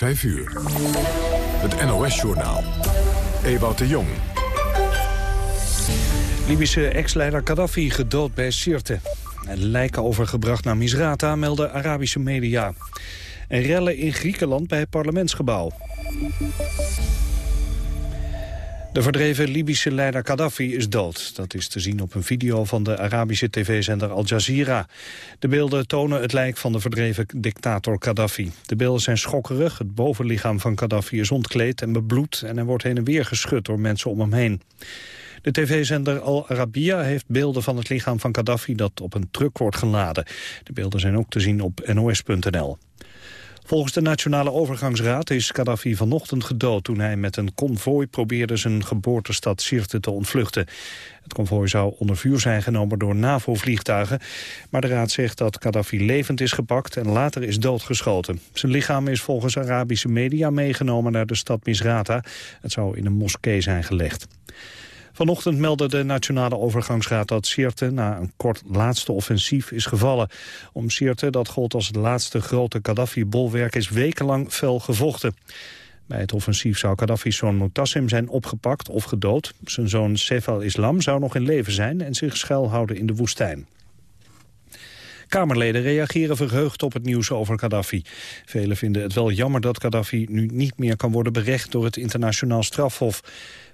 5 uur. Het NOS-journaal. Ewout de Jong. Libische ex-leider Gaddafi gedood bij Sirte. Lijken overgebracht naar Misrata, melden Arabische media. En rellen in Griekenland bij het parlementsgebouw. De verdreven Libische leider Gaddafi is dood. Dat is te zien op een video van de Arabische tv-zender Al Jazeera. De beelden tonen het lijk van de verdreven dictator Gaddafi. De beelden zijn schokkerig. Het bovenlichaam van Gaddafi is ontkleed en bebloed... en hij wordt heen en weer geschud door mensen om hem heen. De tv-zender Al Arabiya heeft beelden van het lichaam van Gaddafi... dat op een truck wordt geladen. De beelden zijn ook te zien op nos.nl. Volgens de Nationale Overgangsraad is Gaddafi vanochtend gedood... toen hij met een konvooi probeerde zijn geboortestad Sirte te ontvluchten. Het konvooi zou onder vuur zijn genomen door NAVO-vliegtuigen. Maar de raad zegt dat Gaddafi levend is gepakt en later is doodgeschoten. Zijn lichaam is volgens Arabische media meegenomen naar de stad Misrata. Het zou in een moskee zijn gelegd. Vanochtend meldde de Nationale Overgangsraad dat Sirte na een kort laatste offensief is gevallen. Om Sirte, dat gold als het laatste grote Gaddafi-bolwerk, is wekenlang fel gevochten. Bij het offensief zou Gaddafi's zoon Mutassim zijn opgepakt of gedood. Zijn zoon Saif al-Islam zou nog in leven zijn en zich schuilhouden in de woestijn. Kamerleden reageren verheugd op het nieuws over Gaddafi. Velen vinden het wel jammer dat Gaddafi nu niet meer kan worden berecht door het internationaal strafhof.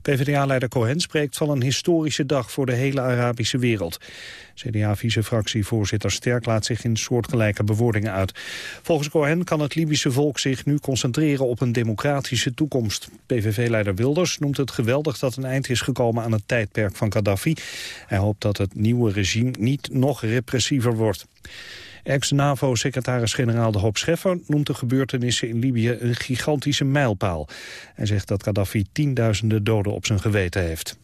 PvdA-leider Cohen spreekt van een historische dag voor de hele Arabische wereld. CDA-vicefractievoorzitter Sterk laat zich in soortgelijke bewoordingen uit. Volgens Cohen kan het Libische volk zich nu concentreren op een democratische toekomst. PVV-leider Wilders noemt het geweldig dat een eind is gekomen aan het tijdperk van Gaddafi. Hij hoopt dat het nieuwe regime niet nog repressiever wordt. Ex-NAVO-secretaris-generaal De Hoop Scheffer noemt de gebeurtenissen in Libië een gigantische mijlpaal. Hij zegt dat Gaddafi tienduizenden doden op zijn geweten heeft.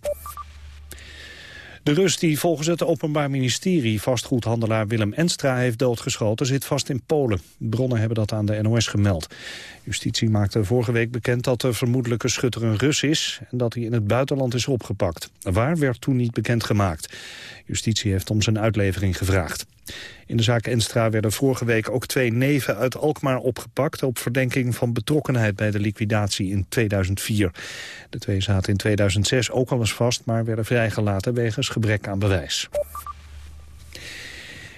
De Rus die volgens het Openbaar Ministerie vastgoedhandelaar Willem Enstra heeft doodgeschoten zit vast in Polen. Bronnen hebben dat aan de NOS gemeld. Justitie maakte vorige week bekend dat de vermoedelijke schutter een Rus is en dat hij in het buitenland is opgepakt. Waar werd toen niet bekendgemaakt. Justitie heeft om zijn uitlevering gevraagd. In de zaak Enstra werden vorige week ook twee neven uit Alkmaar opgepakt... op verdenking van betrokkenheid bij de liquidatie in 2004. De twee zaten in 2006 ook al eens vast... maar werden vrijgelaten wegens gebrek aan bewijs.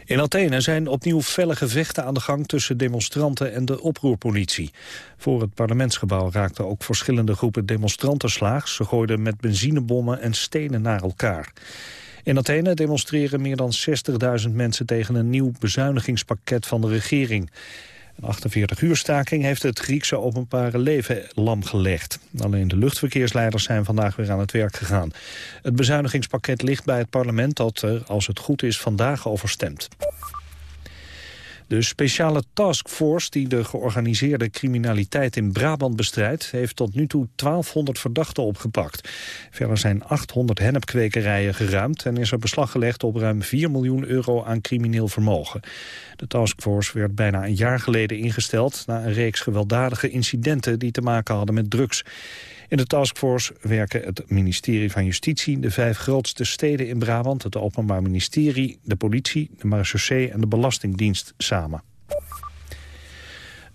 In Athene zijn opnieuw felle gevechten aan de gang tussen demonstranten en de oproerpolitie. Voor het parlementsgebouw raakten ook verschillende groepen demonstranten slaags. Ze gooiden met benzinebommen en stenen naar elkaar. In Athene demonstreren meer dan 60.000 mensen tegen een nieuw bezuinigingspakket van de regering. Een 48-uur staking heeft het Griekse openbare leven lam gelegd. Alleen de luchtverkeersleiders zijn vandaag weer aan het werk gegaan. Het bezuinigingspakket ligt bij het parlement dat er, als het goed is, vandaag over stemt. De speciale taskforce die de georganiseerde criminaliteit in Brabant bestrijdt... heeft tot nu toe 1200 verdachten opgepakt. Verder zijn 800 hennepkwekerijen geruimd... en is er beslag gelegd op ruim 4 miljoen euro aan crimineel vermogen. De taskforce werd bijna een jaar geleden ingesteld... na een reeks gewelddadige incidenten die te maken hadden met drugs. In de taskforce werken het ministerie van Justitie, de vijf grootste steden in Brabant, het Openbaar Ministerie, de politie, de marechaussee en de Belastingdienst samen.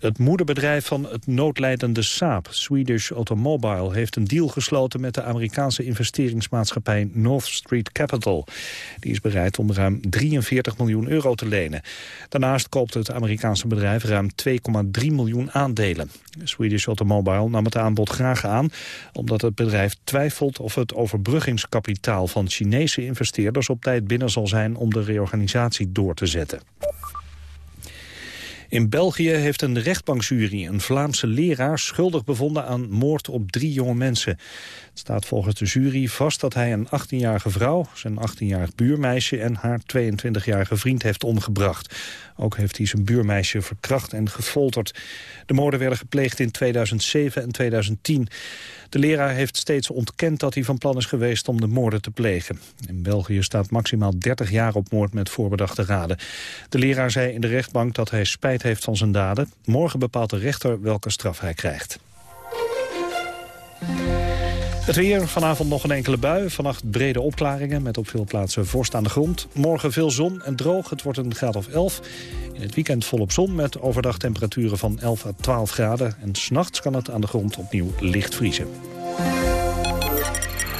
Het moederbedrijf van het noodlijdende Saab, Swedish Automobile... heeft een deal gesloten met de Amerikaanse investeringsmaatschappij North Street Capital. Die is bereid om ruim 43 miljoen euro te lenen. Daarnaast koopt het Amerikaanse bedrijf ruim 2,3 miljoen aandelen. Swedish Automobile nam het aanbod graag aan... omdat het bedrijf twijfelt of het overbruggingskapitaal van Chinese investeerders... op tijd binnen zal zijn om de reorganisatie door te zetten. In België heeft een rechtbankjury een Vlaamse leraar schuldig bevonden aan moord op drie jonge mensen. Het staat volgens de jury vast dat hij een 18-jarige vrouw, zijn 18-jarig buurmeisje en haar 22-jarige vriend heeft omgebracht. Ook heeft hij zijn buurmeisje verkracht en gefolterd. De moorden werden gepleegd in 2007 en 2010. De leraar heeft steeds ontkend dat hij van plan is geweest om de moorden te plegen. In België staat maximaal 30 jaar op moord met voorbedachte raden. De leraar zei in de rechtbank dat hij spijt heeft van zijn daden. Morgen bepaalt de rechter welke straf hij krijgt. Het weer, vanavond nog een enkele bui. Vannacht brede opklaringen met op veel plaatsen vorst aan de grond. Morgen veel zon en droog, het wordt een graad of 11. In het weekend volop zon met overdag temperaturen van 11 à 12 graden. En s'nachts kan het aan de grond opnieuw licht vriezen.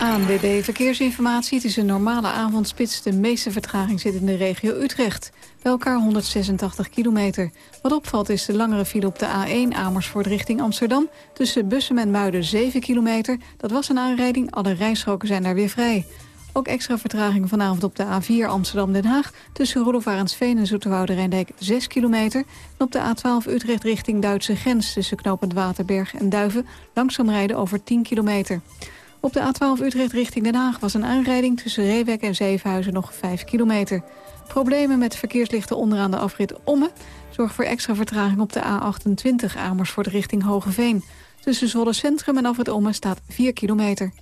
ANWB Verkeersinformatie. Het is een normale avondspits. De meeste vertraging zit in de regio Utrecht. Bij elkaar 186 kilometer. Wat opvalt is de langere file op de A1 Amersfoort richting Amsterdam. Tussen Bussum en Muiden 7 kilometer. Dat was een aanrijding, alle rijstroken zijn daar weer vrij. Ook extra vertraging vanavond op de A4 Amsterdam-Den Haag... tussen Rudolf en Zoeterwoude Rijndijk 6 kilometer. En op de A12 Utrecht richting Duitse grens... tussen Knopend Waterberg en Duiven... langzaam rijden over 10 kilometer. Op de A12 Utrecht richting Den Haag was een aanrijding... tussen Reewek en Zevenhuizen nog 5 kilometer. Problemen met verkeerslichten onderaan de afrit Omme... zorgen voor extra vertraging op de A28 Amersfoort richting Hogeveen. Tussen Zwolle Centrum en afrit Omme staat 4 kilometer.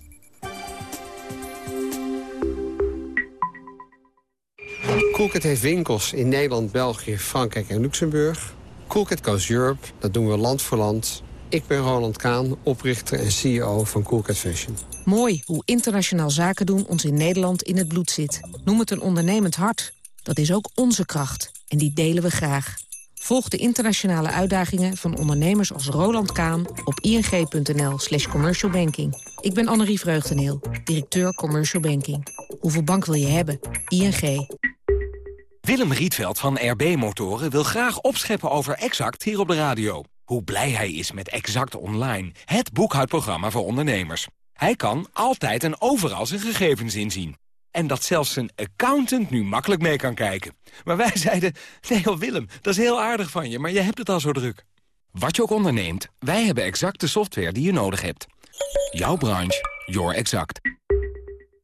Coolcat heeft winkels in Nederland, België, Frankrijk en Luxemburg. Coolcat Goes Europe, dat doen we land voor land. Ik ben Roland Kaan, oprichter en CEO van Coolcat Fashion. Mooi hoe internationaal zaken doen ons in Nederland in het bloed zit. Noem het een ondernemend hart. Dat is ook onze kracht. En die delen we graag. Volg de internationale uitdagingen van ondernemers als Roland Kaan... op ing.nl slash commercialbanking. Ik ben Annerie Vreugdeneel, directeur Commercial Banking. Hoeveel bank wil je hebben? ING. Willem Rietveld van RB Motoren wil graag opscheppen over Exact hier op de radio. Hoe blij hij is met Exact Online, het boekhoudprogramma voor ondernemers. Hij kan altijd en overal zijn gegevens inzien. En dat zelfs zijn accountant nu makkelijk mee kan kijken. Maar wij zeiden, nee Willem, dat is heel aardig van je, maar je hebt het al zo druk. Wat je ook onderneemt, wij hebben exact de software die je nodig hebt. Jouw branche, your exact.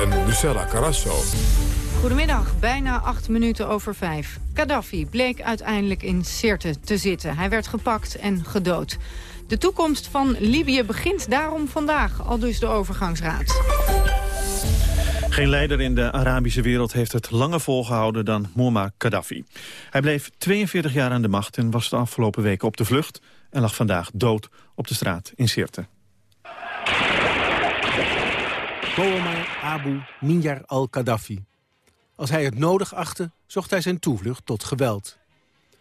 en Lucella Carrasso. Goedemiddag, bijna acht minuten over vijf. Gaddafi bleek uiteindelijk in Sirte te zitten. Hij werd gepakt en gedood. De toekomst van Libië begint daarom vandaag, al dus de overgangsraad. Geen leider in de Arabische wereld heeft het langer volgehouden dan Muammar Gaddafi. Hij bleef 42 jaar aan de macht en was de afgelopen weken op de vlucht... en lag vandaag dood op de straat in Sirte. Muammar Abu Minyar al-Gaddafi. Als hij het nodig achtte, zocht hij zijn toevlucht tot geweld.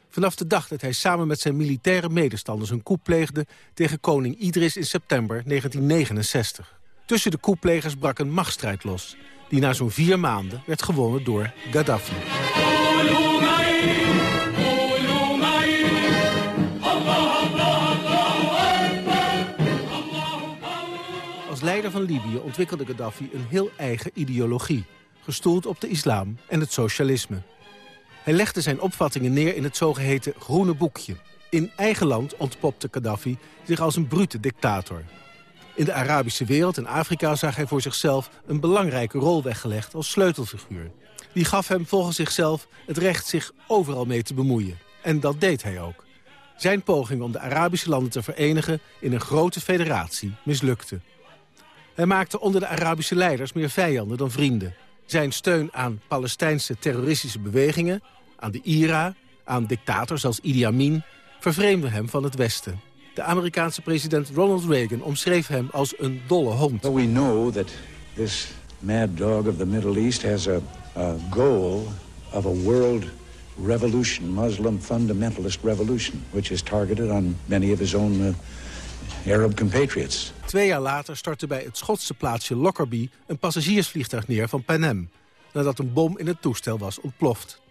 Vanaf de dag dat hij samen met zijn militaire medestanders een coup pleegde... tegen koning Idris in september 1969. Tussen de coupplegers brak een machtsstrijd los... die na zo'n vier maanden werd gewonnen door Gaddafi. Leider van Libië ontwikkelde Gaddafi een heel eigen ideologie... gestoeld op de islam en het socialisme. Hij legde zijn opvattingen neer in het zogeheten groene boekje. In eigen land ontpopte Gaddafi zich als een brute dictator. In de Arabische wereld en Afrika zag hij voor zichzelf een belangrijke rol weggelegd als sleutelfiguur. Die gaf hem volgens zichzelf het recht zich overal mee te bemoeien. En dat deed hij ook. Zijn poging om de Arabische landen te verenigen in een grote federatie mislukte. Hij maakte onder de Arabische leiders meer vijanden dan vrienden. Zijn steun aan Palestijnse terroristische bewegingen, aan de IRA, aan dictators als Idi Amin, vervreemde hem van het Westen. De Amerikaanse president Ronald Reagan omschreef hem als een dolle hond. we know that this mad dog of the Middle East has a, goal of a world revolution, Muslim fundamentalist revolution, which is targeted on many of his own uh, Arab compatriots. Twee jaar later stortte bij het Schotse plaatsje Lockerbie... een passagiersvliegtuig neer van Pan Am... nadat een bom in het toestel was ontploft.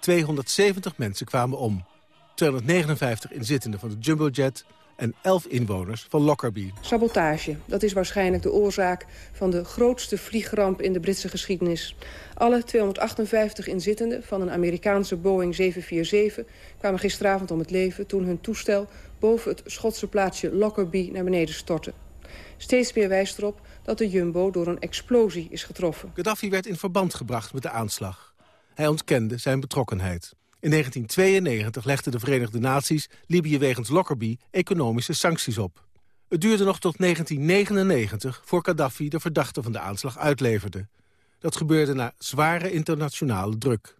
270 mensen kwamen om. 259 inzittenden van de jumbojet en 11 inwoners van Lockerbie. Sabotage, dat is waarschijnlijk de oorzaak van de grootste vliegramp in de Britse geschiedenis. Alle 258 inzittenden van een Amerikaanse Boeing 747 kwamen gisteravond om het leven toen hun toestel boven het Schotse plaatsje Lockerbie naar beneden stortte. Steeds meer wijst erop dat de Jumbo door een explosie is getroffen. Gaddafi werd in verband gebracht met de aanslag. Hij ontkende zijn betrokkenheid. In 1992 legden de Verenigde Naties Libië wegens Lockerbie economische sancties op. Het duurde nog tot 1999 voor Gaddafi de verdachte van de aanslag uitleverde. Dat gebeurde na zware internationale druk.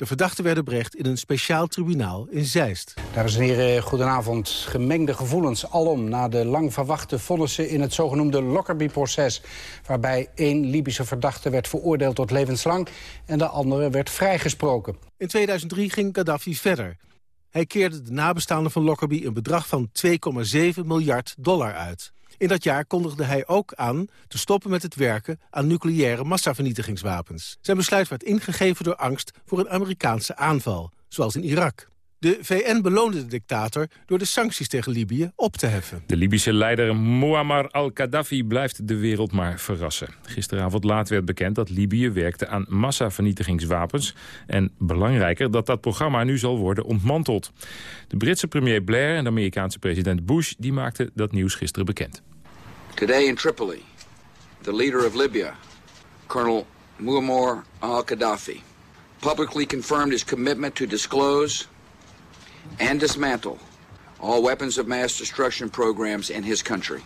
De verdachten werden berecht in een speciaal tribunaal in Zeist. Dames en heren, goedenavond. Gemengde gevoelens alom na de lang verwachte vonnissen in het zogenoemde Lockerbie-proces. Waarbij één Libische verdachte werd veroordeeld tot levenslang en de andere werd vrijgesproken. In 2003 ging Gaddafi verder. Hij keerde de nabestaanden van Lockerbie een bedrag van 2,7 miljard dollar uit. In dat jaar kondigde hij ook aan te stoppen met het werken aan nucleaire massavernietigingswapens. Zijn besluit werd ingegeven door angst voor een Amerikaanse aanval, zoals in Irak. De VN beloonde de dictator door de sancties tegen Libië op te heffen. De Libische leider Muammar al-Gaddafi blijft de wereld maar verrassen. Gisteravond laat werd bekend dat Libië werkte aan massavernietigingswapens. En belangrijker dat dat programma nu zal worden ontmanteld. De Britse premier Blair en de Amerikaanse president Bush die maakten dat nieuws gisteren bekend. Today in Tripoli, the leader of Libya, Colonel Muammar al-Gaddafi, publicly confirmed his commitment to disclose and dismantle all weapons of mass destruction programs in his country.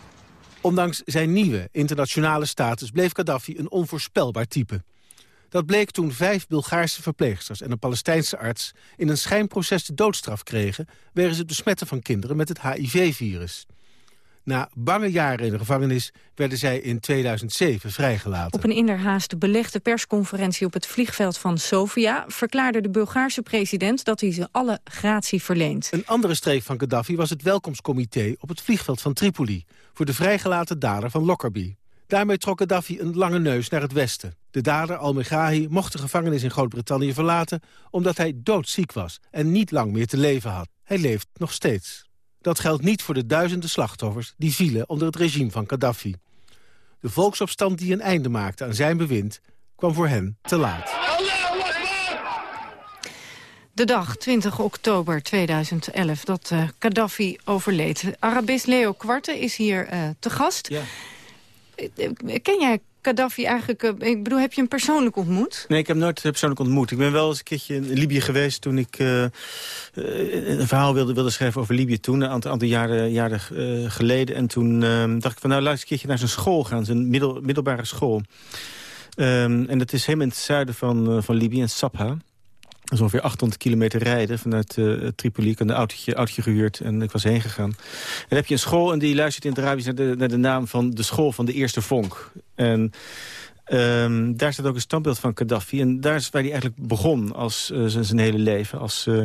Ondanks zijn nieuwe internationale status bleef Gaddafi een onvoorspelbaar type. Dat bleek toen vijf Bulgaarse verpleegsters en een Palestijnse arts... in een schijnproces de doodstraf kregen... wegens het besmetten van kinderen met het HIV-virus. Na bange jaren in de gevangenis werden zij in 2007 vrijgelaten. Op een inderhaast belegde persconferentie op het vliegveld van Sofia... verklaarde de Bulgaarse president dat hij ze alle gratie verleent. Een andere streek van Gaddafi was het welkomstcomité op het vliegveld van Tripoli... voor de vrijgelaten dader van Lockerbie. Daarmee trok Gaddafi een lange neus naar het westen. De dader, Al-Megrahi, mocht de gevangenis in Groot-Brittannië verlaten... omdat hij doodziek was en niet lang meer te leven had. Hij leeft nog steeds. Dat geldt niet voor de duizenden slachtoffers die vielen onder het regime van Gaddafi. De volksopstand die een einde maakte aan zijn bewind kwam voor hen te laat. De dag 20 oktober 2011 dat uh, Gaddafi overleed. Arabist Leo Kwarte is hier uh, te gast. Ja. Ken jij Gaddafi eigenlijk... Uh, ik bedoel, heb je hem persoonlijk ontmoet? Nee, ik heb hem nooit persoonlijk ontmoet. Ik ben wel eens een keertje in Libië geweest toen ik uh, een verhaal wilde, wilde schrijven over Libië toen. Een aantal, aantal jaren, geleden. En toen dacht ik van nou, laat eens een keertje naar zijn school gaan. Zijn middel, middelbare school. Um, en dat is helemaal in het zuiden van, van Libië, in Sabha. Is ongeveer 800 kilometer rijden vanuit uh, Tripoli. Ik had een autootje, autootje gehuurd en ik was heen gegaan. En dan heb je een school en die luistert in het Arabisch naar de, naar de naam van de school van de eerste vonk. En um, daar staat ook een standbeeld van Gaddafi. En daar is waar hij eigenlijk begon als uh, zijn hele leven. Als uh,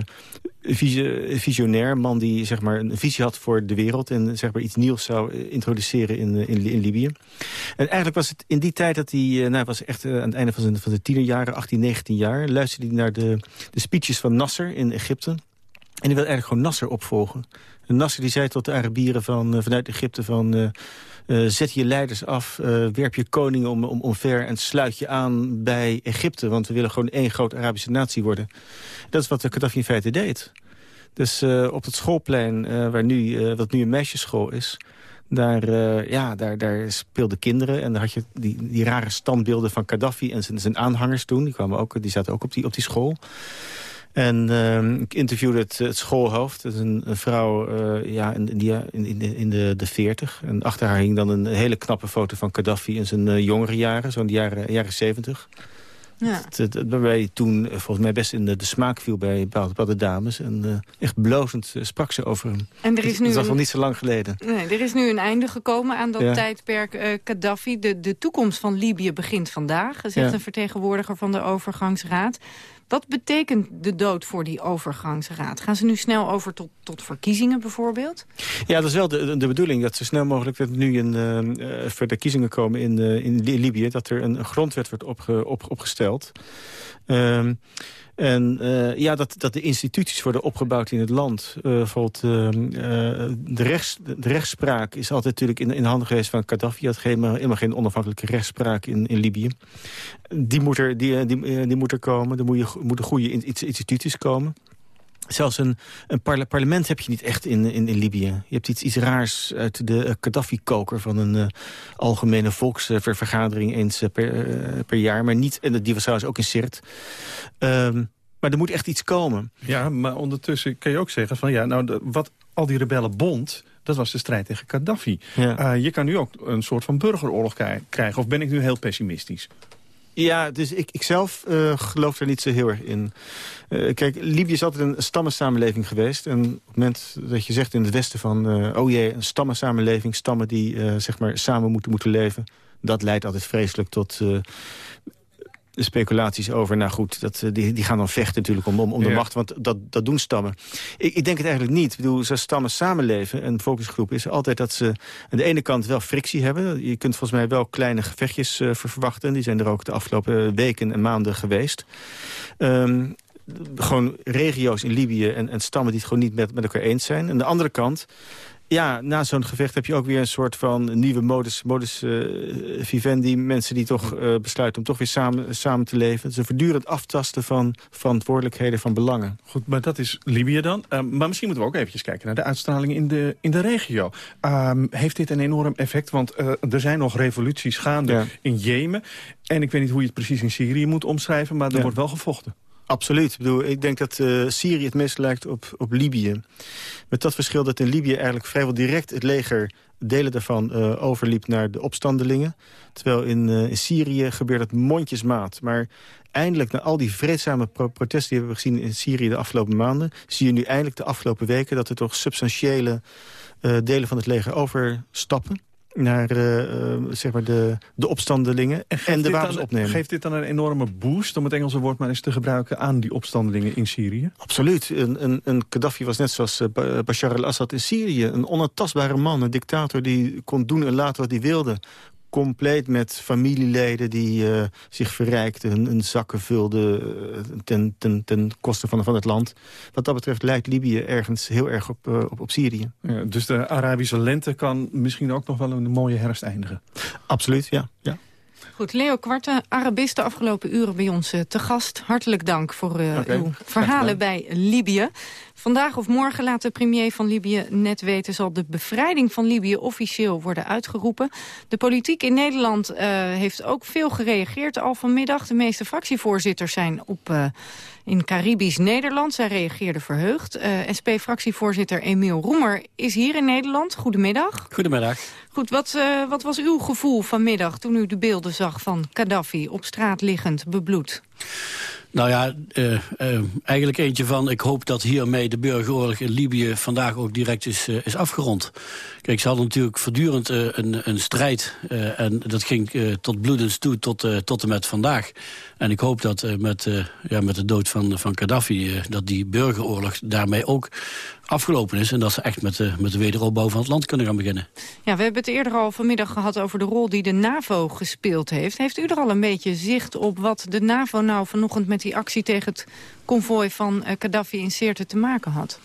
visionair, man die zeg maar, een visie had voor de wereld... en zeg maar, iets nieuws zou introduceren in, in, in Libië. En eigenlijk was het in die tijd dat hij... nou, was echt aan het einde van zijn, van zijn tienerjaren, 18, 19 jaar... luisterde hij naar de, de speeches van Nasser in Egypte... En die wil eigenlijk gewoon Nasser opvolgen. En Nasser die zei tot de Arabieren van, vanuit Egypte van... uh, zet je leiders af, uh, werp je koningen om, om, omver... en sluit je aan bij Egypte. Want we willen gewoon één grote Arabische natie worden. Dat is wat Gaddafi in feite deed. Dus op het schoolplein, waar nu, wat nu een meisjesschool is... Daar, ja, daar, daar speelden kinderen en daar had je die, die rare standbeelden van Gaddafi en zijn, zijn aanhangers toen. Die, kwamen ook, die zaten ook op die, op die school. En uh, ik interviewde het, het, schoolhoofd. Dat is een, een vrouw uh, ja, in, in, in, in, de, de 40. En achter haar hing dan een hele knappe foto van Gaddafi in zijn uh, jongere jaren. Zo'n jaren, jaren 70. Ja. Het, waarbij toen volgens mij best in de, de smaak viel bij bepaalde dames. En echt blozend sprak ze over hem. En er is nu dat was al niet zo lang geleden. Nee, er is nu een einde gekomen aan dat ja. tijdperk Gaddafi. De, de toekomst van Libië begint vandaag, zegt ja. een vertegenwoordiger van de overgangsraad. Wat betekent de dood voor die overgangsraad? Gaan ze nu snel over tot, tot verkiezingen bijvoorbeeld? Ja, dat is wel de, de bedoeling. Dat zo snel mogelijk dat nu in, uh, voor verkiezingen komen in, uh, in Libië. Dat er een, grondwet wordt opge, op, opgesteld. Uh, en uh, ja, dat, dat de instituties worden opgebouwd in het land. Uh, bijvoorbeeld uh, de, rechts, de rechtspraak is altijd natuurlijk in, in de handen geweest van Gaddafi. had helemaal geen onafhankelijke rechtspraak in, in Libië. Die moet er, die, die, die moet er komen. Er moet moeten goede instituties komen. Zelfs een, een parlement heb je niet echt in, in, in Libië. Je hebt iets, iets raars uit de uh, Gaddafi-koker... van een uh, algemene volksvergadering eens uh, per, per, jaar. Maar niet, en die was trouwens ook in Sirt. Um, maar er moet echt iets komen. Ja, maar ondertussen kan je ook zeggen van... ja, nou, de, wat al die rebellen bond... dat was de strijd tegen Gaddafi. Ja. je kan nu ook een soort van burgeroorlog krijgen. Of ben ik nu heel pessimistisch? Ja, dus ik, ik zelf uh, geloof er niet zo heel erg in. Uh, kijk, Libië is altijd een stammensamenleving geweest. En op het moment dat je zegt in het westen van... Uh, oh jee, een stammensamenleving, stammen die zeg maar samen moeten, moeten leven... dat leidt altijd vreselijk tot speculaties over, nou goed, dat, eh, die, die gaan dan vechten natuurlijk om, om, om de macht. Want dat, dat doen stammen. Ik, ik denk het eigenlijk niet. Ik bedoel, ze stammen samenleven, een volksgroep is altijd dat ze aan de ene kant wel frictie hebben. Je kunt volgens mij wel kleine gevechtjes uh, verwachten. Die zijn er ook de afgelopen weken en maanden geweest. Um, gewoon regio's in Libië en, en stammen die het gewoon niet met, met elkaar eens zijn. Aan de andere kant ja, na zo'n gevecht heb je ook weer een soort van nieuwe modus, modus uh, vivendi. Mensen die toch uh, besluiten om toch weer samen, samen te leven. Het is een voortdurend aftasten van verantwoordelijkheden, van belangen. Goed, maar dat is Libië dan. Uh, maar misschien moeten we ook eventjes kijken naar de uitstraling in de, in de regio. Um, heeft dit een enorm effect? Want er zijn nog revoluties gaande ja. in Jemen. En ik weet niet hoe je het precies in Syrië moet omschrijven... maar er ja. wordt wel gevochten. Absoluut. Ik, bedoel, ik denk dat uh, Syrië het meest lijkt op, op Libië. Met dat verschil dat in Libië eigenlijk vrijwel direct het leger delen daarvan uh, overliep naar de opstandelingen. Terwijl in, uh, Syrië gebeurt het mondjesmaat. Maar eindelijk, na al die vreedzame pro protesten die we hebben gezien in Syrië de afgelopen maanden... zie je nu eindelijk de afgelopen weken dat er toch substantiële delen van het leger overstappen naar uh, zeg maar de, de opstandelingen en, en de wapens dan, opnemen. Geeft dit dan een enorme boost, om het Engelse woord maar eens te gebruiken... aan die opstandelingen in Syrië? Absoluut. Een, een, een Gaddafi was net zoals uh, Bashar al-Assad in Syrië. Een onaantastbare man, een dictator die kon doen en laten wat hij wilde compleet met familieleden die uh, zich verrijkten... hun, hun zakken vulden uh, ten, ten, ten koste van, van het land. Wat dat betreft lijkt Libië ergens heel erg op, uh, op, op Syrië. Ja, dus de Arabische lente kan misschien ook nog wel een mooie herfst eindigen? Absoluut, ja. ja. Goed, Leo Kwarte, Arabist de afgelopen uren bij ons te gast. Hartelijk dank voor uh, okay, uw verhalen bij Libië. Vandaag of morgen laat de premier van Libië net weten... zal de bevrijding van Libië officieel worden uitgeroepen. De politiek in Nederland uh, heeft ook veel gereageerd al vanmiddag. De meeste fractievoorzitters zijn op... In Caribisch Nederland. Zij reageerde verheugd. Uh, SP-fractievoorzitter Emiel Roemer is hier in Nederland. Goedemiddag. Goedemiddag. Goed, wat, uh, wat was uw gevoel vanmiddag toen u de beelden zag van Gaddafi... op straat liggend, bebloed? Nou ja, uh, uh, eigenlijk eentje van... ik hoop dat hiermee de burgeroorlog in Libië vandaag ook direct is, uh, is afgerond. Kijk, ze hadden natuurlijk voortdurend een, een strijd. en dat ging tot bloedens toe tot, tot en met vandaag. En ik hoop dat met, ja, met de dood van, van Gaddafi... dat die burgeroorlog daarmee ook afgelopen is... en dat ze echt met met de wederopbouw van het land kunnen gaan beginnen. Ja, we hebben het eerder al vanmiddag gehad over de rol die de NAVO gespeeld heeft. Heeft u er al een beetje zicht op wat de NAVO nou vanochtend... met die actie tegen het konvooi van uh, Gaddafi in Sirte te maken had?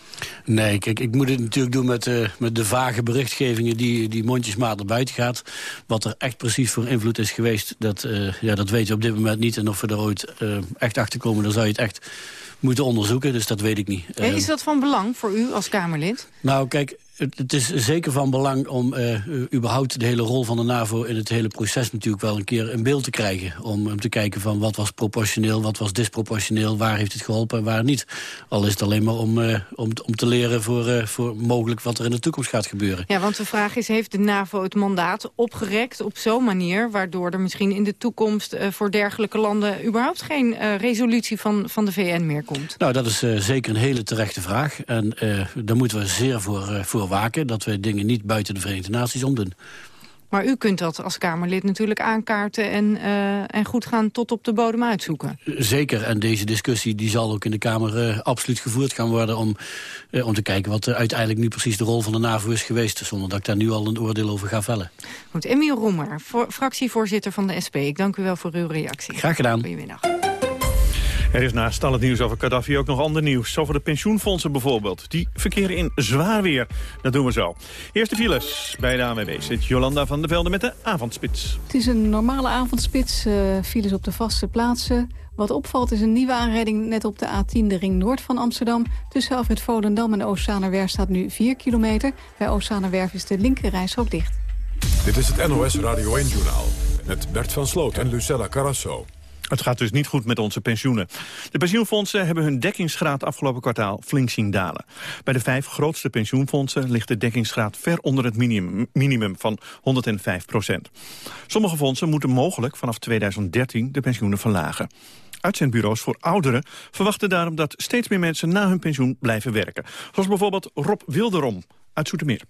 Nee, kijk, ik moet het natuurlijk doen met, uh, met de vage berichtgevingen... die, die mondjesmaat naar buiten gaat. Wat er echt precies voor invloed is geweest... dat, uh, ja, dat weten we op dit moment niet. En of we er ooit echt achter komen, dan zou je het echt moeten onderzoeken. Dus dat weet ik niet. Is dat van belang voor u als Kamerlid? Nou, kijk, het is zeker van belang om uh, überhaupt de hele rol van de NAVO... in het hele proces natuurlijk wel een keer in beeld te krijgen. Om, om te kijken van wat was proportioneel, wat was disproportioneel... waar heeft het geholpen en waar niet. Al is het alleen maar om, uh, om, om te leren voor, uh, voor mogelijk wat er in de toekomst gaat gebeuren. Ja, want de vraag is, heeft de NAVO het mandaat opgerekt op zo'n manier... waardoor er misschien in de toekomst voor dergelijke landen... überhaupt geen resolutie van, van de VN meer komt? Nou, dat is zeker een hele terechte vraag. En daar moeten we zeer voor, voor waken... dat we dingen niet buiten de Verenigde Naties omdoen. Maar u kunt dat als Kamerlid natuurlijk aankaarten en, uh, en goed gaan tot op de bodem uitzoeken. Zeker, en deze discussie die zal ook in de Kamer uh, absoluut gevoerd gaan worden... Om, uh, om te kijken wat uiteindelijk nu precies de rol van de NAVO is geweest... zonder dat ik daar nu al een oordeel over ga vellen. Goed, Emiel Roemer, voor, fractievoorzitter van de SP. Ik dank u wel voor uw reactie. Graag gedaan. Goedemiddag. Er is naast al het nieuws over Gaddafi ook nog ander nieuws. Over de pensioenfondsen bijvoorbeeld. Die verkeren in zwaar weer. Dat doen we zo. Eerste files bij de ANWB zit Jolanda van der Velde met de avondspits. Het is een normale avondspits. Uh, files op de vaste plaatsen. Wat opvalt is een nieuwe aanrijding net op de A10, de ring noord van Amsterdam. Tussen Alfred Volendam en Oostzaanerwerf staat nu 4 kilometer. Bij Oostzaanerwerf is de linkerrijstrook dicht. Dit is het NOS Radio 1-journaal. Met Bert van Sloot en Lucella Carrasso. Het gaat dus niet goed met onze pensioenen. De pensioenfondsen hebben hun dekkingsgraad afgelopen kwartaal flink zien dalen. Bij de vijf grootste pensioenfondsen ligt de dekkingsgraad ver onder het minimum, minimum van 105 procent. Sommige fondsen moeten mogelijk vanaf 2013 de pensioenen verlagen. Uitzendbureaus voor ouderen verwachten daarom dat steeds meer mensen na hun pensioen blijven werken. Zoals bijvoorbeeld Rob Wilderom uit Zoetermeer.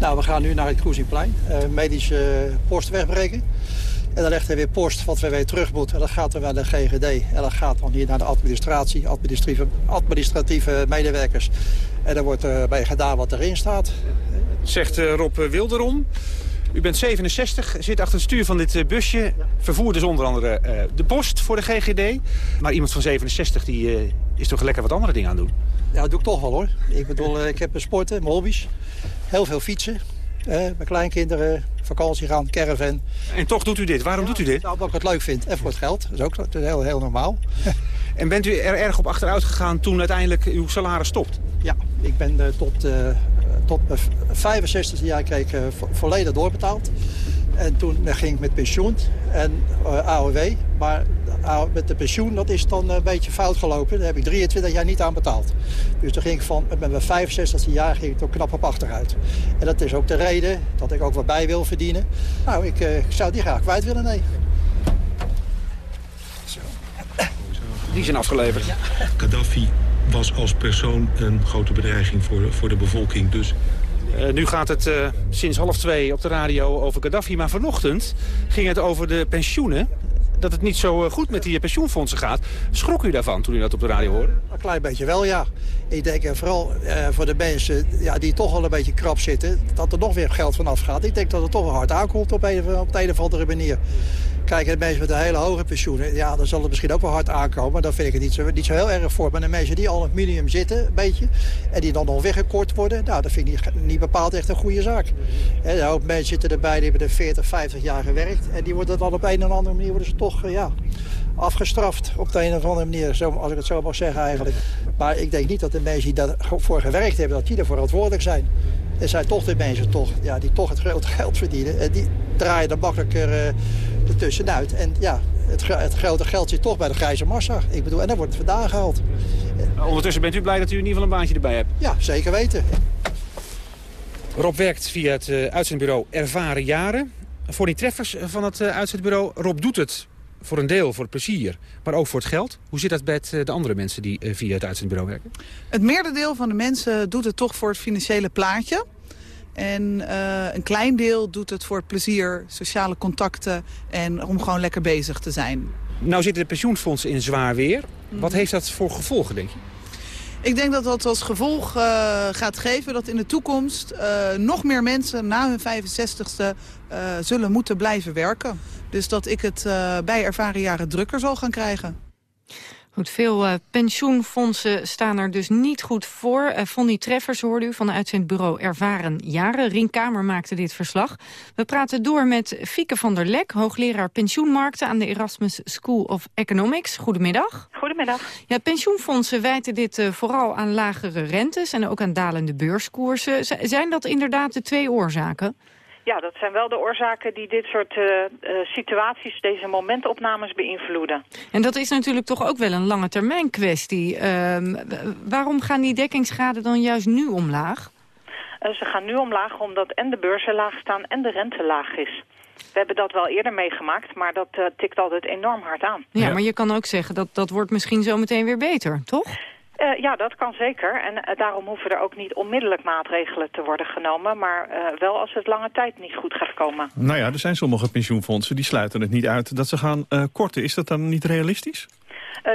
Nou, we gaan nu naar het Cruisingplein. Uh, medische post wegbreken. En dan legt hij weer post wat we weer terug moet. En dat gaat dan naar de GGD. En dat gaat dan hier naar de administratie, administratieve, administratieve medewerkers. En dan wordt erbij gedaan wat erin staat. Zegt Rob Wilderom. U bent 67, zit achter het stuur van dit busje. Vervoert dus onder andere uh, de post voor de GGD. Maar iemand van 67 die, uh, is toch lekker wat andere dingen aan doen? Ja, dat doe ik toch wel hoor. Ik bedoel, ik heb sporten, mijn hobby's. Heel veel fietsen. Eh, mijn kleinkinderen, vakantie gaan, caravan. En toch doet u dit. Waarom doet u dit? Nou, omdat ik het leuk vind. En voor het geld. Dat is ook dat is heel, heel normaal. en bent u er erg op achteruit gegaan toen uiteindelijk uw salaris stopt? Ja, ik ben uh, tot, uh, tot mijn 65 jaar kreeg, uh, volledig doorbetaald. En toen ging ik met pensioen en uh, AOW. Maar met de pensioen, dat is dan een beetje fout gelopen. Daar heb ik 23 jaar niet aan betaald. Dus toen ging ik van, met mijn 65 jaar ging ik toch knap op achteruit. En dat is ook de reden dat ik ook wat bij wil verdienen. Nou, ik, uh, ik zou die graag kwijt willen, nee. Zo. Die zijn afgeleverd. Ja. Gaddafi was als persoon een grote bedreiging voor, voor de bevolking. Dus uh, nu gaat het uh, sinds half twee op de radio over Gaddafi. Maar vanochtend ging het over de pensioenen. Dat het niet zo goed met die pensioenfondsen gaat. Schrok u daarvan toen u dat op de radio hoorde? Een klein beetje wel, ja. Ik denk vooral voor de mensen ja, die toch al een beetje krap zitten... dat er nog weer geld vanaf gaat. Ik denk dat het toch hard aankomt op, een, op de een of andere manier. Kijk, de mensen met een hele hoge pensioenen, ja, dan zal het misschien ook wel hard aankomen. Maar dan vind ik het niet zo, niet zo heel erg voor. Maar de mensen die al op minimum zitten, een beetje, en die dan nog weggekort worden, nou, dat vind ik niet, bepaald echt een goede zaak. En een hoop mensen zitten erbij, die hebben er 40, 50 jaar gewerkt. En die worden dan op een of andere manier worden ze toch, uh, ja, afgestraft op de een of andere manier, zo, als ik het zo mag zeggen eigenlijk. Maar ik denk niet dat de mensen die daarvoor gewerkt hebben, dat die ervoor verantwoordelijk zijn. Er zijn toch de mensen toch, ja, die toch het grote geld verdienen. En die draaien er makkelijker uh, ertussenuit. En ja, het, het, grote geld zit toch bij de grijze massa. Ik bedoel, en dan wordt het vandaan gehaald. Ondertussen bent u blij dat u in ieder geval een baantje erbij hebt? Ja, zeker weten. Rob werkt via het uh, uitzendbureau Ervaren Jaren. Voor die treffers van het uh, uitzendbureau, Rob doet het voor een deel voor het plezier, maar ook voor het geld. Hoe zit dat met de andere mensen die via het uitzendbureau werken? Het meerderdeel van de mensen doet het toch voor het financiële plaatje. En uh, een klein deel doet het voor het plezier, sociale contacten en om gewoon lekker bezig te zijn. Nou zitten de pensioenfondsen in zwaar weer. Wat heeft dat voor gevolgen, denk je? Ik denk dat dat als gevolg uh, gaat geven dat in de toekomst uh, nog meer mensen na hun 65ste zullen moeten blijven werken. Dus dat ik het bij ervaren jaren drukker zal gaan krijgen. Goed, veel uh, pensioenfondsen staan er dus niet goed voor. Uh, Fonny Treffers hoorde u van het uitzendbureau Ervaren Jaren. Ringkamer maakte dit verslag. We praten door met Fieke van der Lek, hoogleraar pensioenmarkten... aan de Erasmus School of Economics. Goedemiddag. Goedemiddag. Ja, pensioenfondsen wijten dit uh, vooral aan lagere rentes... en ook aan dalende beurskoersen. Z zijn dat inderdaad de twee oorzaken? Ja, dat zijn wel de oorzaken die dit soort uh, uh, situaties, deze momentopnames beïnvloeden. En dat is natuurlijk toch ook wel een lange termijn kwestie. Uh, waarom gaan die dekkingsgraden dan juist nu omlaag? Uh, ze gaan nu omlaag omdat en de beurzen laag staan en de rente laag is. We hebben dat wel eerder meegemaakt, maar dat tikt altijd enorm hard aan. Ja, ja, maar je kan ook zeggen dat dat wordt misschien zo meteen weer beter, toch? Uh, ja, dat kan zeker. En uh, daarom hoeven er ook niet onmiddellijk maatregelen te worden genomen. Maar uh, wel als het lange tijd niet goed gaat komen. Nou ja, er zijn sommige pensioenfondsen die sluiten het niet uit dat ze gaan korten. Is dat dan niet realistisch?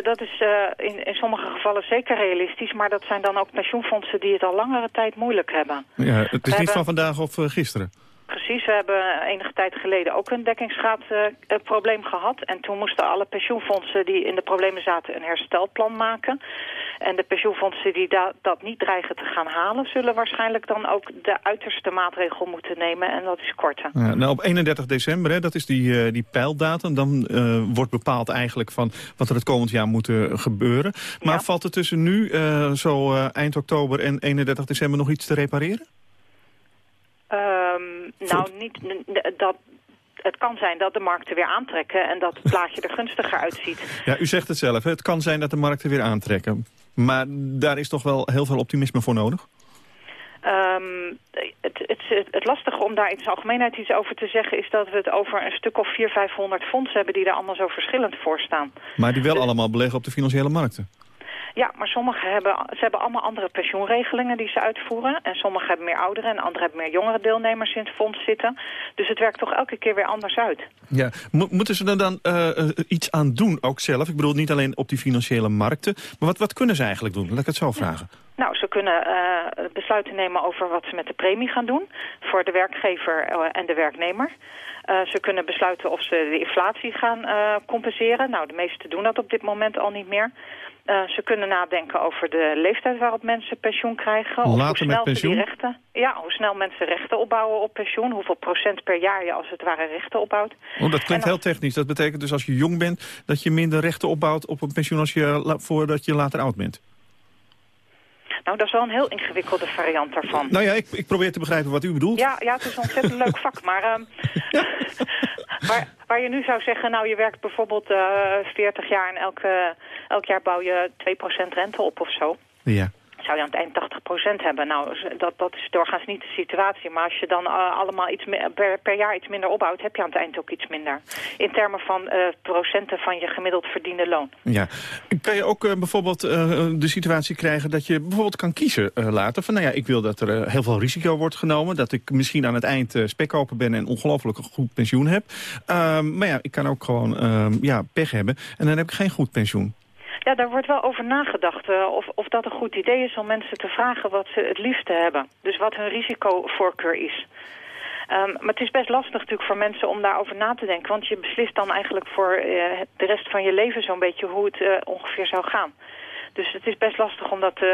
dat is in, in sommige gevallen zeker realistisch. Maar dat zijn dan ook pensioenfondsen die het al langere tijd moeilijk hebben. Ja, het is We niet hebben... van vandaag of gisteren? Precies, we hebben enige tijd geleden ook een dekkingsgraadprobleem uh, gehad. En toen moesten alle pensioenfondsen die in de problemen zaten een herstelplan maken. En de pensioenfondsen die da dat niet dreigen te gaan halen... zullen waarschijnlijk dan ook de uiterste maatregel moeten nemen. En dat is korten. Ja, nou, op 31 december, hè, dat is die, uh, die pijldatum. Dan uh, wordt bepaald eigenlijk van wat er het komend jaar moet gebeuren. Maar ja. valt er tussen nu, zo eind oktober en 31 december... nog iets te repareren? Um, nou, niet, dat, het kan zijn dat de markten weer aantrekken en dat het plaatje er gunstiger uitziet. Ja, u zegt het zelf. Hè? Het kan zijn dat de markten weer aantrekken. Maar daar is toch wel heel veel optimisme voor nodig? Um, het, het, het, lastige om daar in zijn algemeenheid iets over te zeggen... is dat we het over een stuk of 400, 500 fondsen hebben... die er allemaal zo verschillend voor staan. Maar die wel dus- allemaal beleggen op de financiële markten? Ja, maar sommigen hebben, ze hebben allemaal andere pensioenregelingen die ze uitvoeren. En sommigen hebben meer ouderen en anderen hebben meer jongere deelnemers in het fonds zitten. Dus het werkt toch elke keer weer anders uit. Ja, moeten ze er dan uh, iets aan doen ook zelf? Ik bedoel niet alleen op die financiële markten. Maar wat, wat kunnen ze eigenlijk doen? Laat ik het zo vragen. Nou, ze kunnen uh, besluiten nemen over wat ze met de premie gaan doen. Voor de werkgever en de werknemer. Uh, ze kunnen besluiten of ze de inflatie gaan uh, compenseren. Nou, de meesten doen dat op dit moment al niet meer. Uh, ze kunnen nadenken over de leeftijd waarop mensen pensioen krijgen. Of hoe snel ze die rechten, ja, hoe snel mensen rechten opbouwen op pensioen. Hoeveel procent per jaar je als het ware rechten opbouwt. Oh, dat klinkt heel technisch. Dat betekent dus als je jong bent... dat je minder rechten opbouwt op een pensioen als je, voordat je later oud bent. Nou, dat is wel een heel ingewikkelde variant daarvan. Nou ja, ik, ik probeer te begrijpen wat u bedoelt. Ja, ja het is een ontzettend leuk vak, maar... Um, waar, waar je nu zou zeggen, nou je werkt bijvoorbeeld uh, eh, 40 jaar en elke, elk jaar bouw je 2% rente op of zo. Ja zou je aan het eind 80% hebben. Nou, dat, dat is doorgaans niet de situatie. Maar als je dan uh, allemaal iets per, per, jaar iets minder opbouwt... heb je aan het eind ook iets minder. In termen van uh, procenten van je gemiddeld verdiende loon. Ja. Kan je ook uh, bijvoorbeeld de situatie krijgen dat je bijvoorbeeld kan kiezen later... van nou ja, ik wil dat er heel veel risico wordt genomen... dat ik misschien aan het eind spekkoper ben en ongelooflijk een goed pensioen heb. Ehm, maar ja, ik kan ook gewoon ehm, ja, pech hebben en dan heb ik geen goed pensioen. Ja, daar wordt wel over nagedacht uh, of, of dat een goed idee is om mensen te vragen wat ze het liefste hebben. Dus wat hun risicovoorkeur is. Um, maar het is best lastig natuurlijk voor mensen om daarover na te denken. Want je beslist dan eigenlijk voor uh, de rest van je leven zo'n beetje hoe het uh, ongeveer zou gaan. Dus het is best lastig om dat uh,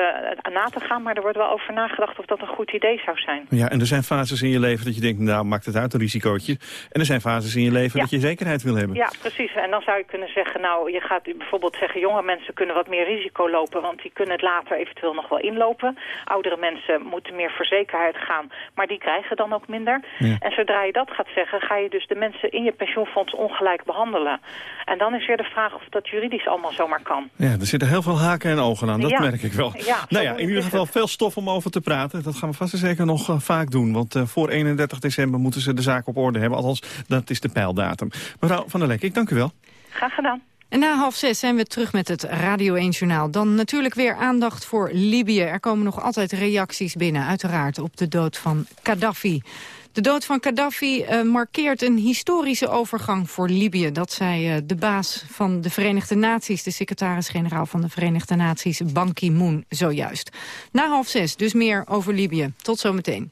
na te gaan. Maar er wordt wel over nagedacht of dat een goed idee zou zijn. Ja, en er zijn fases in je leven dat je denkt, nou maakt het uit een risicootje. En er zijn fases in je leven dat je zekerheid wil hebben. Ja, precies. En dan zou je kunnen zeggen, nou je gaat bijvoorbeeld zeggen... jonge mensen kunnen wat meer risico lopen, want die kunnen het later eventueel nog wel inlopen. Oudere mensen moeten meer voor zekerheid gaan, maar die krijgen dan ook minder. Ja. En zodra je dat gaat zeggen, ga je dus de mensen in je pensioenfonds ongelijk behandelen. En dan is weer de vraag of dat juridisch allemaal zomaar kan. Ja, er zitten heel veel haken en ogen aan, dat merk ik wel. Ja, nou ja, in ieder geval veel stof om over te praten. Dat gaan we vast en zeker nog uh, vaak doen. Want uh, voor 31 december moeten ze de zaak op orde hebben. Althans, dat is de pijldatum. Mevrouw Van der Lek, ik dank u wel. Graag gedaan. En na half zes zijn we terug met het Radio 1 Journaal. Dan natuurlijk weer aandacht voor Libië. Er komen nog altijd reacties binnen, uiteraard, op de dood van Gaddafi. De dood van Gaddafi uh, markeert een historische overgang voor Libië. Dat zei uh, de baas van de Verenigde Naties, de secretaris-generaal van de Verenigde Naties, Ban Ki-moon, zojuist. Na half zes, dus meer over Libië. Tot zometeen.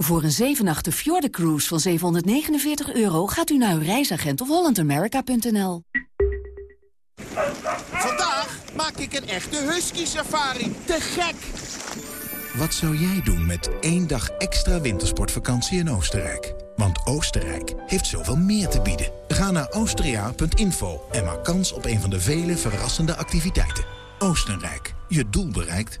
Voor een 7 nachten Cruise van 749 euro gaat u naar uw reisagent of hollandamerica.nl. Vandaag maak ik een echte husky safari. Te gek! Wat zou jij doen met één dag extra wintersportvakantie in Oostenrijk? Want Oostenrijk heeft zoveel meer te bieden. Ga naar austria.info en maak kans op een van de vele verrassende activiteiten. Oostenrijk, je doel bereikt.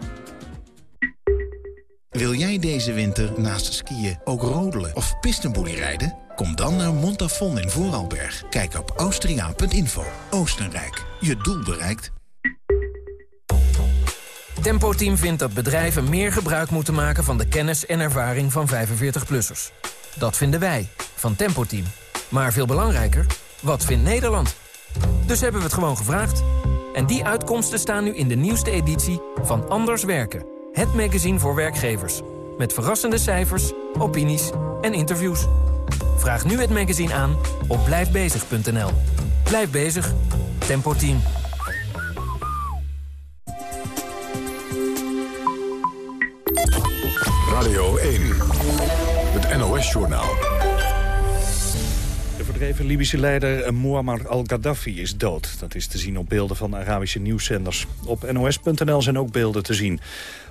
Wil jij deze winter naast skiën ook rodelen of pistenboelie rijden? Kom dan naar Montafon in Vooralberg. Kijk op austriaan.info. Oostenrijk, je doel bereikt. Tempo Team vindt dat bedrijven meer gebruik moeten maken van de kennis en ervaring van 45-plussers. Dat vinden wij, van Tempo Team. Maar veel belangrijker, wat vindt Nederland? Dus hebben we het gewoon gevraagd. En die uitkomsten staan nu in de nieuwste editie van Anders Werken. Het magazine voor werkgevers. Met verrassende cijfers, opinies en interviews. Vraag nu het magazine aan op blijfbezig.nl. Blijf bezig. Tempo Team. Radio 1. Het NOS-journaal. Verdreven Libische leider Muammar al-Gaddafi is dood. Dat is te zien op beelden van Arabische nieuwszenders. Op nos.nl zijn ook beelden te zien.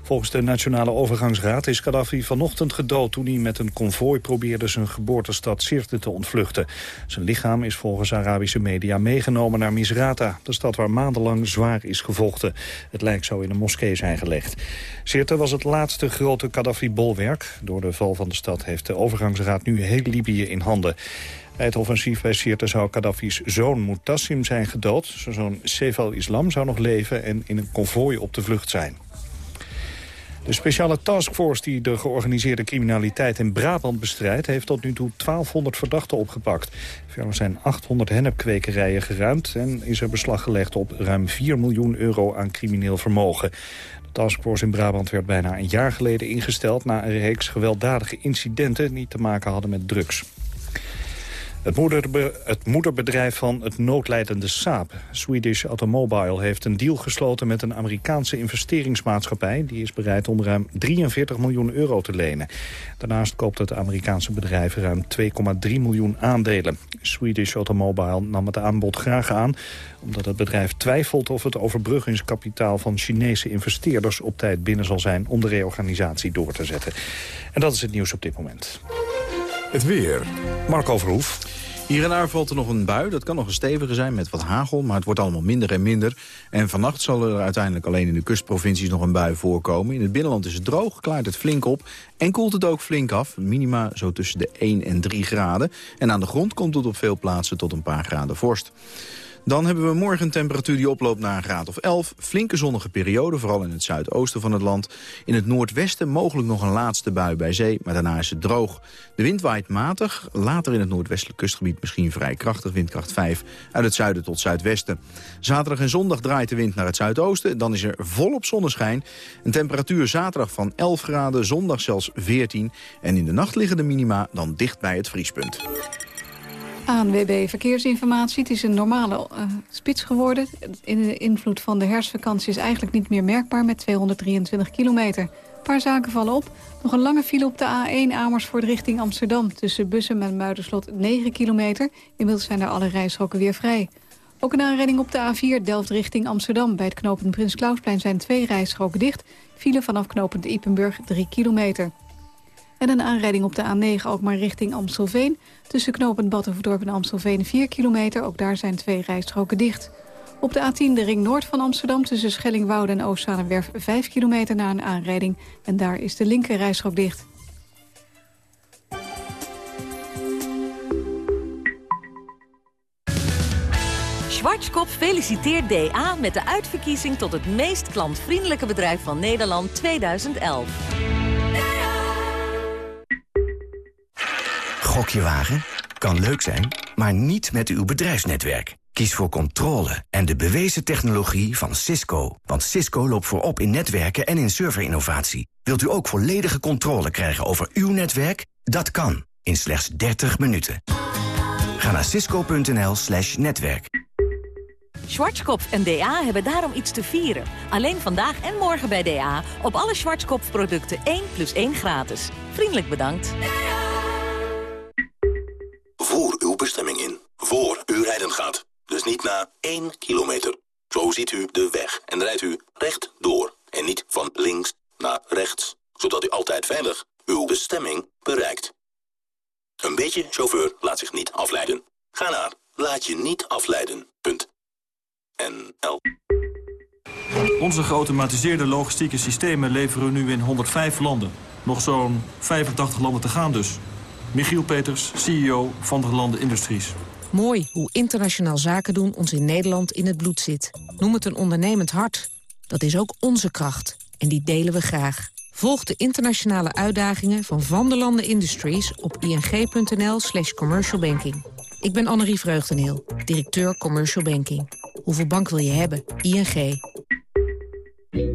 Volgens de Nationale Overgangsraad is Gaddafi vanochtend gedood... toen hij met een konvooi probeerde zijn geboortestad Sirte te ontvluchten. Zijn lichaam is volgens Arabische media meegenomen naar Misrata... de stad waar maandenlang zwaar is gevochten. Het lijk zou in een moskee zijn gelegd. Sirte was het laatste grote Gaddafi-bolwerk. Door de val van de stad heeft de Overgangsraad nu heel Libië in handen. Het offensief bij Sirte zou Gaddafi's zoon Mutassim zijn gedood. Zijn zoon Seif al-Islam zou nog leven en in een konvooi op de vlucht zijn. De speciale taskforce die de georganiseerde criminaliteit in Brabant bestrijdt... heeft tot nu toe 1200 verdachten opgepakt. Verder zijn 800 hennepkwekerijen geruimd... en is er beslag gelegd op ruim 4 miljoen euro aan crimineel vermogen. De taskforce in Brabant werd bijna een jaar geleden ingesteld... na een reeks gewelddadige incidenten die te maken hadden met drugs. Het, moederbe het, moederbedrijf van het noodlijdende Saab, Swedish Automobile, heeft een deal gesloten met een Amerikaanse investeringsmaatschappij. Die is bereid om ruim 43 miljoen euro te lenen. Daarnaast koopt het Amerikaanse bedrijf ruim 2,3 miljoen aandelen. Swedish Automobile nam het aanbod graag aan, omdat het bedrijf twijfelt of het overbruggingskapitaal van Chinese investeerders op tijd binnen zal zijn om de reorganisatie door te zetten. En dat is het nieuws op dit moment. Het weer. Marco Verhoef. Hier en daar valt er nog een bui. Dat kan nog een stevige zijn met wat hagel, maar het wordt allemaal minder en minder. En vannacht zal er uiteindelijk alleen in de kustprovincies nog een bui voorkomen. In het binnenland is het droog, klaart het flink op en koelt het ook flink af. Minima zo tussen de 1 en 3 graden. En aan de grond komt het op veel plaatsen tot een paar graden vorst. Dan hebben we morgen een temperatuur die oploopt naar een graad of 11. Flinke zonnige periode, vooral in het zuidoosten van het land. In het noordwesten mogelijk nog een laatste bui bij zee, maar daarna is het droog. De wind waait matig, later in het noordwestelijk kustgebied misschien vrij krachtig, windkracht 5, uit het zuiden tot zuidwesten. Zaterdag en zondag draait de wind naar het zuidoosten, dan is er volop zonneschijn. Een temperatuur zaterdag van 11 graden, zondag zelfs 14. En in de nacht liggen de minima dan dicht bij het vriespunt. ANWB Verkeersinformatie. Het is een normale uh, spits geworden. In de invloed van de herfstvakantie is eigenlijk niet meer merkbaar met 223 kilometer. Een paar zaken vallen op. Nog een lange file op de A1 Amersfoort richting Amsterdam. Tussen Bussen en Muiderslot 9 kilometer. Inmiddels zijn er alle rijstroken weer vrij. Ook een aanrijding op de A4 Delft richting Amsterdam. Bij het knooppunt Prins Klausplein zijn twee rijstroken dicht. File vanaf knooppunt Ipenburg 3 kilometer. En een aanrijding op de A9 ook maar richting Amstelveen. Tussen knooppunt Battenverdorp en Amstelveen 4 kilometer. Ook daar zijn twee rijstroken dicht. Op de A10 de ring noord van Amsterdam tussen Schellingwoude en Oostzaalenwerf 5 kilometer na een aanrijding. En daar is de linker rijstrook dicht. Schwarzkopf feliciteert DA met de uitverkiezing tot het meest klantvriendelijke bedrijf van Nederland 2011. Gokje wagen? Kan leuk zijn, maar niet met uw bedrijfsnetwerk. Kies voor controle en de bewezen technologie van Cisco. Want Cisco loopt voorop in netwerken en in serverinnovatie. Wilt u ook volledige controle krijgen over uw netwerk? Dat kan, in slechts 30 minuten. Ga naar cisco.nl slash netwerk. Schwarzkopf en DA hebben daarom iets te vieren. Alleen vandaag en morgen bij DA. Op alle Schwarzkopf producten 1 plus 1 gratis. Vriendelijk bedankt. Voer uw bestemming in. Voor u rijden gaat. Dus niet na 1 kilometer. Zo ziet u de weg en rijdt u recht door. En niet van links naar rechts. Zodat u altijd veilig uw bestemming bereikt. Een beetje chauffeur laat zich niet afleiden. Ga naar laat je niet afleiden. Punt. Onze geautomatiseerde logistieke systemen leveren nu in 105 landen. Nog zo'n 85 landen te gaan dus. Michiel Peters, CEO van der Landen Industries. Mooi hoe internationaal zaken doen ons in Nederland in het bloed zit. Noem het een ondernemend hart. Dat is ook onze kracht. En die delen we graag. Volg de internationale uitdagingen van Van der Landen Industries op ing.nl slash commercial banking. Ik ben Annerie Vreugdeneel, directeur Commercial Banking. Hoeveel bank wil je hebben? ING.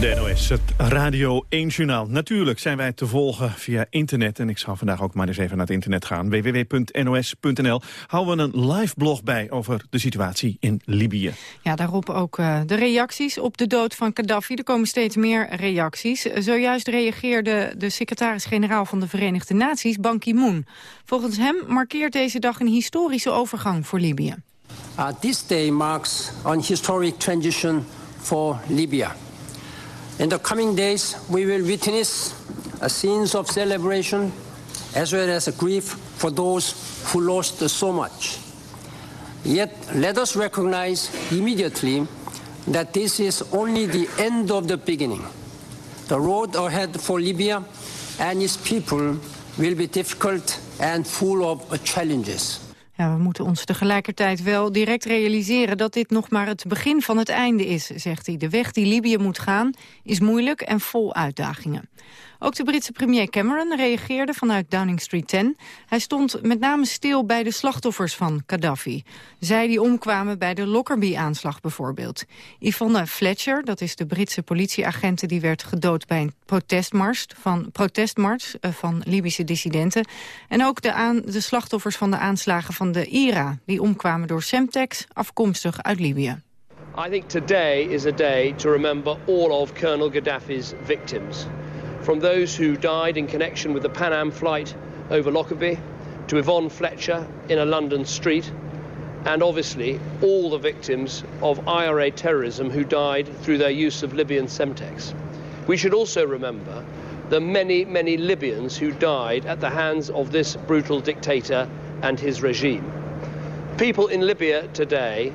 De NOS, het Radio 1 Journaal. Natuurlijk zijn wij te volgen via internet. En ik zal vandaag ook maar eens even naar het internet gaan. www.nos.nl. Houden we een live blog bij over de situatie in Libië. Ja, daarop ook uh, de reacties op de dood van Gaddafi. Er komen steeds meer reacties. Zojuist reageerde de secretaris-generaal van de Verenigde Naties, Ban Ki-moon. Volgens hem markeert deze dag een historische overgang voor Libië. Uh, this day marks an historic transition for Libya. In the coming days, we will witness a scenes of celebration as well as grief for those who lost so much. Yet, let us recognize immediately that this is only the end of the beginning. The road ahead for Libya and its people will be difficult and full of challenges. We moeten ons tegelijkertijd wel direct realiseren dat dit nog maar het begin van het einde is, zegt hij. De weg die Libië moet gaan is moeilijk en vol uitdagingen. Ook de Britse premier Cameron reageerde vanuit Downing Street 10. Hij stond met name stil bij de slachtoffers van Gaddafi. Zij die omkwamen bij de Lockerbie-aanslag bijvoorbeeld. Yvonne Fletcher, dat is de Britse politieagent die werd gedood bij een protestmars van, protestmars, uh, van Libische dissidenten. En ook de, de slachtoffers van de aanslagen van de IRA, die omkwamen door Semtex, afkomstig uit Libië. I think today is a day to remember all of Colonel Gaddafi's victims. From those who died in connection with the Pan Am flight over Lockerbie, to Yvonne Fletcher in a London street, and obviously all the victims of IRA terrorism who died through their use of Libyan Semtex. We should also remember the many, many Libyans who died at the hands of this brutal dictator and his regime. People in Libya today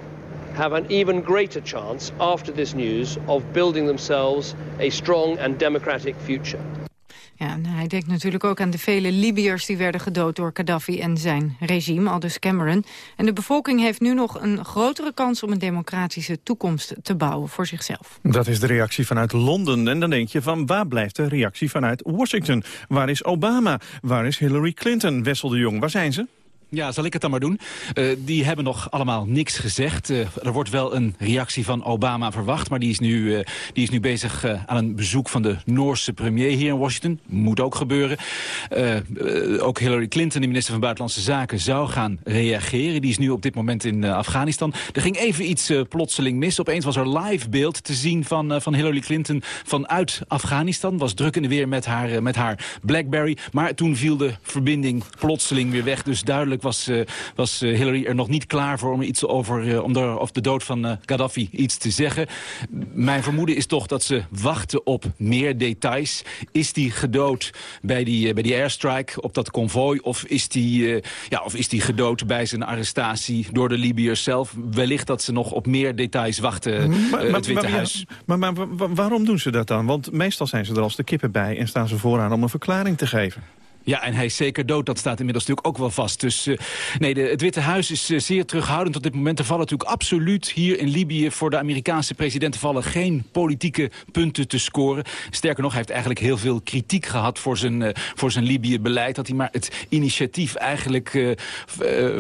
have an even greater chance after this news of building themselves a strong and democratic future. Ja, en hij denkt natuurlijk ook aan de vele Libiërs die werden gedood door Gaddafi en zijn regime, aldus Cameron. En de bevolking heeft nu nog een grotere kans om een democratische toekomst te bouwen voor zichzelf. Dat is de reactie vanuit Londen. En dan denk je van waar blijft de reactie vanuit Washington? Waar is Obama? Waar is Hillary Clinton? Wessel de Jong, waar zijn ze? Ja, zal ik het dan maar doen? Uh, die hebben nog allemaal niks gezegd. Uh, er wordt wel een reactie van Obama verwacht... maar die is nu, uh, die is nu bezig aan een bezoek van de Noorse premier hier in Washington. Moet ook gebeuren. ook Hillary Clinton, de minister van Buitenlandse Zaken... zou gaan reageren. Die is nu op dit moment in Afghanistan. Er ging even iets plotseling mis. Opeens was er live beeld te zien van, van Hillary Clinton vanuit Afghanistan. Was druk in de weer met haar, met haar Blackberry. Maar toen viel de verbinding plotseling weer weg. Dus duidelijk was, uh, was uh, Hillary er nog niet klaar voor om, iets over, uh, om de, of de dood van Gaddafi iets te zeggen. Mijn vermoeden is toch dat ze wachten op meer details. Is die gedood bij die, bij die airstrike op dat konvooi? Of is, die, ja, of is die gedood bij zijn arrestatie door de Libiërs zelf? Wellicht dat ze nog op meer details wachten, maar, het Witte maar, Huis. Maar waarom doen ze dat dan? Want meestal zijn ze er als de kippen bij en staan ze vooraan om een verklaring te geven. Ja, en hij is zeker dood. Dat staat inmiddels natuurlijk ook wel vast. Dus uh, nee, het Witte Huis is uh, zeer terughoudend op dit moment. Er vallen natuurlijk absoluut hier in Libië... voor de Amerikaanse president vallen geen politieke punten te scoren. Sterker nog, hij heeft eigenlijk heel veel kritiek gehad... voor zijn, uh, voor zijn Libië-beleid. Dat hij maar het initiatief eigenlijk...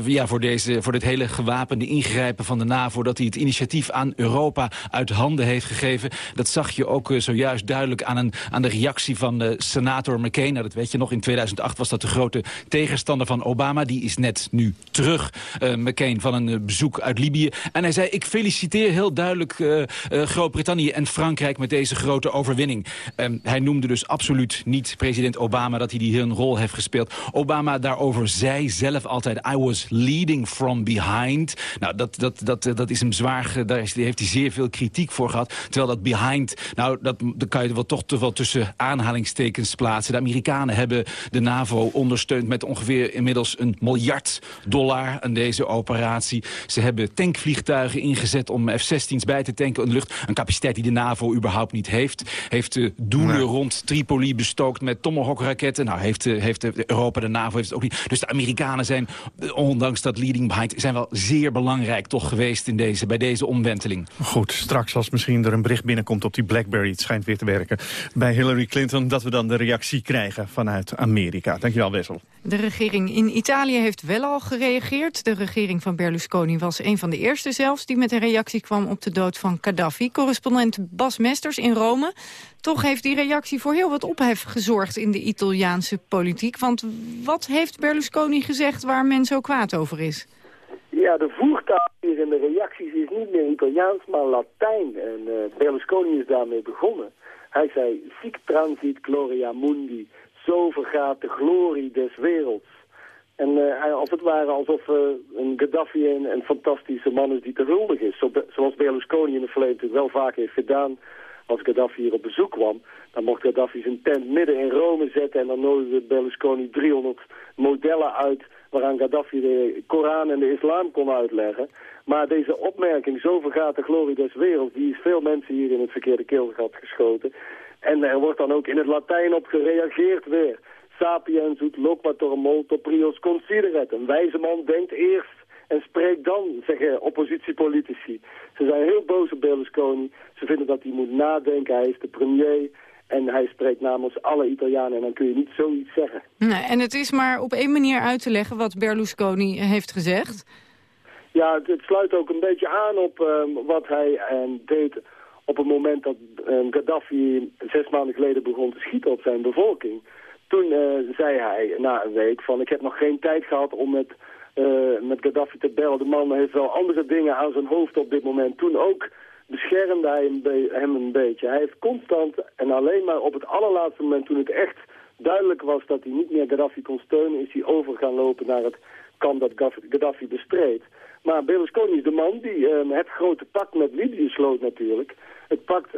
ja, voor, deze, voor dit hele gewapende ingrijpen van de NAVO... dat hij het initiatief aan Europa uit handen heeft gegeven. Dat zag je ook zojuist duidelijk aan, een, aan de reactie van senator McCain. Nou, dat weet je nog in 2000 2008 was dat de grote tegenstander van Obama. Die is net nu terug, uh, McCain, van een uh, bezoek uit Libië. En hij zei, ik feliciteer heel duidelijk uh, Groot-Brittannië en Frankrijk met deze grote overwinning. Um, hij noemde dus absoluut niet president Obama dat hij die een rol heeft gespeeld. Obama daarover zei zelf altijd, I was leading from behind. Nou, dat, dat, dat, dat is hem zwaar, daar heeft hij zeer veel kritiek voor gehad. Terwijl dat behind, nou, dat, dat kan je wel toch wel tussen aanhalingstekens plaatsen. De Amerikanen hebben de NAVO ondersteunt met ongeveer inmiddels een miljard dollar aan deze operatie. Ze hebben tankvliegtuigen ingezet om F-16's bij te tanken in de lucht. Een capaciteit die de NAVO überhaupt niet heeft. Heeft de doelen rond Tripoli bestookt met Tomahawk-raketten. Nou, heeft, heeft Europa, de NAVO heeft het ook niet. Dus de Amerikanen zijn, ondanks dat leading behind... zijn wel zeer belangrijk toch geweest in deze, bij deze omwenteling. Goed, straks als misschien er een bericht binnenkomt op die BlackBerry... het schijnt weer te werken bij Hillary Clinton... dat we dan de reactie krijgen vanuit Amerika. Amerika. Dankjewel, Wessel. De regering in Italië heeft wel al gereageerd. De regering van Berlusconi was een van de eerste zelfs... die met een reactie kwam op de dood van Gaddafi. Correspondent Bas Mesters in Rome. Toch heeft die reactie voor heel wat ophef gezorgd in de Italiaanse politiek. Want wat heeft Berlusconi gezegd waar men zo kwaad over is? Ja, de voertaal hier in de reacties is niet meer Italiaans, maar Latijn. En uh, Berlusconi is daarmee begonnen. Hij zei, sic transit gloria mundi, de glorie des werelds. En uh, als het ware alsof uh, een Gaddafi een, een, fantastische man is die te huldig is. Zo, zoals Berlusconi in het verleden wel vaak heeft gedaan. Als Gaddafi hier op bezoek kwam, dan mocht Gaddafi zijn tent midden in Rome zetten... en dan nodigde Berlusconi 300 modellen uit waaraan Gaddafi de Koran en de islam kon uitleggen. Maar deze opmerking, zo vergaat de glorie des werelds... die is veel mensen hier in het verkeerde keelgat geschoten. En er wordt dan ook in het Latijn op gereageerd weer. Sapiens ut loquator molto prios consideret. Een wijze man denkt eerst en spreekt dan, zeggen oppositiepolitici. Ze zijn heel boos op Berlusconi. Ze vinden dat hij moet nadenken. Hij is de premier en hij spreekt namens alle Italianen. En dan kun je niet zoiets zeggen. Nee, en het is maar op één manier uit te leggen wat Berlusconi heeft gezegd. Ja, het, sluit ook een beetje aan op um, wat hij um, deed op het moment dat uh, Gaddafi zes maanden geleden begon te schieten op zijn bevolking. Toen uh, zei hij na een week van ik heb nog geen tijd gehad om met, uh, met Gaddafi te bellen. De man heeft wel andere dingen aan zijn hoofd op dit moment. Toen ook beschermde hij hem, een beetje. Hij heeft constant en alleen maar op het allerlaatste moment toen het echt duidelijk was dat hij niet meer Gaddafi kon steunen, is hij over gaan lopen naar het kamp dat Gaddafi bestreed. Maar Berlusconi is de man die uh, het grote pact met Libië sloot natuurlijk. Het pact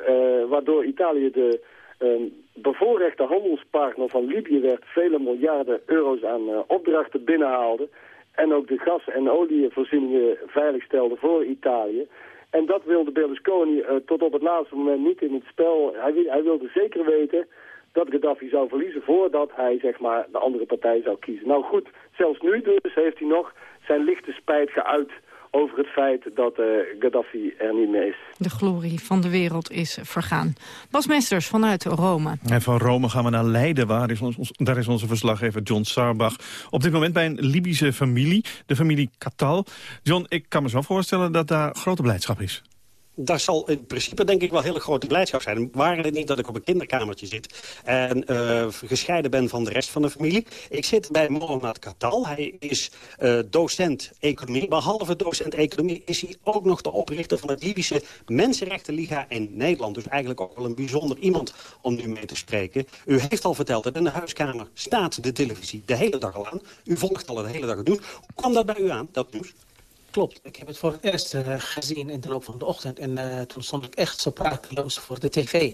waardoor Italië de uh, bevoorrechte handelspartner van Libië werd... vele miljarden euro's aan uh, opdrachten binnenhaalde... en ook de gas- en olievoorzieningen veiligstelde voor Italië. En dat wilde Berlusconi tot op het laatste moment niet in het spel. Hij, hij wilde zeker weten dat Gaddafi zou verliezen voordat hij zeg maar, de andere partij zou kiezen. Nou goed, zelfs nu dus heeft hij nog zijn lichte spijt geuit over het feit dat uh, Gaddafi er niet meer is. De glorie van de wereld is vergaan. Bas Mesters vanuit Rome. En van Rome gaan we naar Leiden. Waar is ons, daar is onze verslaggever John Sarbach. Op dit moment bij een Libische familie, de familie Katal. John, ik kan me zo voorstellen dat daar grote blijdschap is daar zal in principe denk ik wel hele grote blijdschap zijn. Waren het niet dat ik op een kinderkamertje zit en uh, gescheiden ben van de rest van de familie. Ik zit bij Mohamed Katal. Hij is uh, docent economie. Behalve docent economie is hij ook nog de oprichter van het Libische Mensenrechtenliga in Nederland. Dus eigenlijk ook wel een bijzonder iemand om nu mee te spreken. U heeft al verteld dat in de huiskamer staat de televisie de hele dag al aan. U volgt al de hele dag het nieuws. Hoe kwam dat bij u aan, dat nieuws? Klopt, ik heb het voor het eerst uh, gezien in de loop van de ochtend. En uh, toen stond ik echt zo prateloos voor de tv.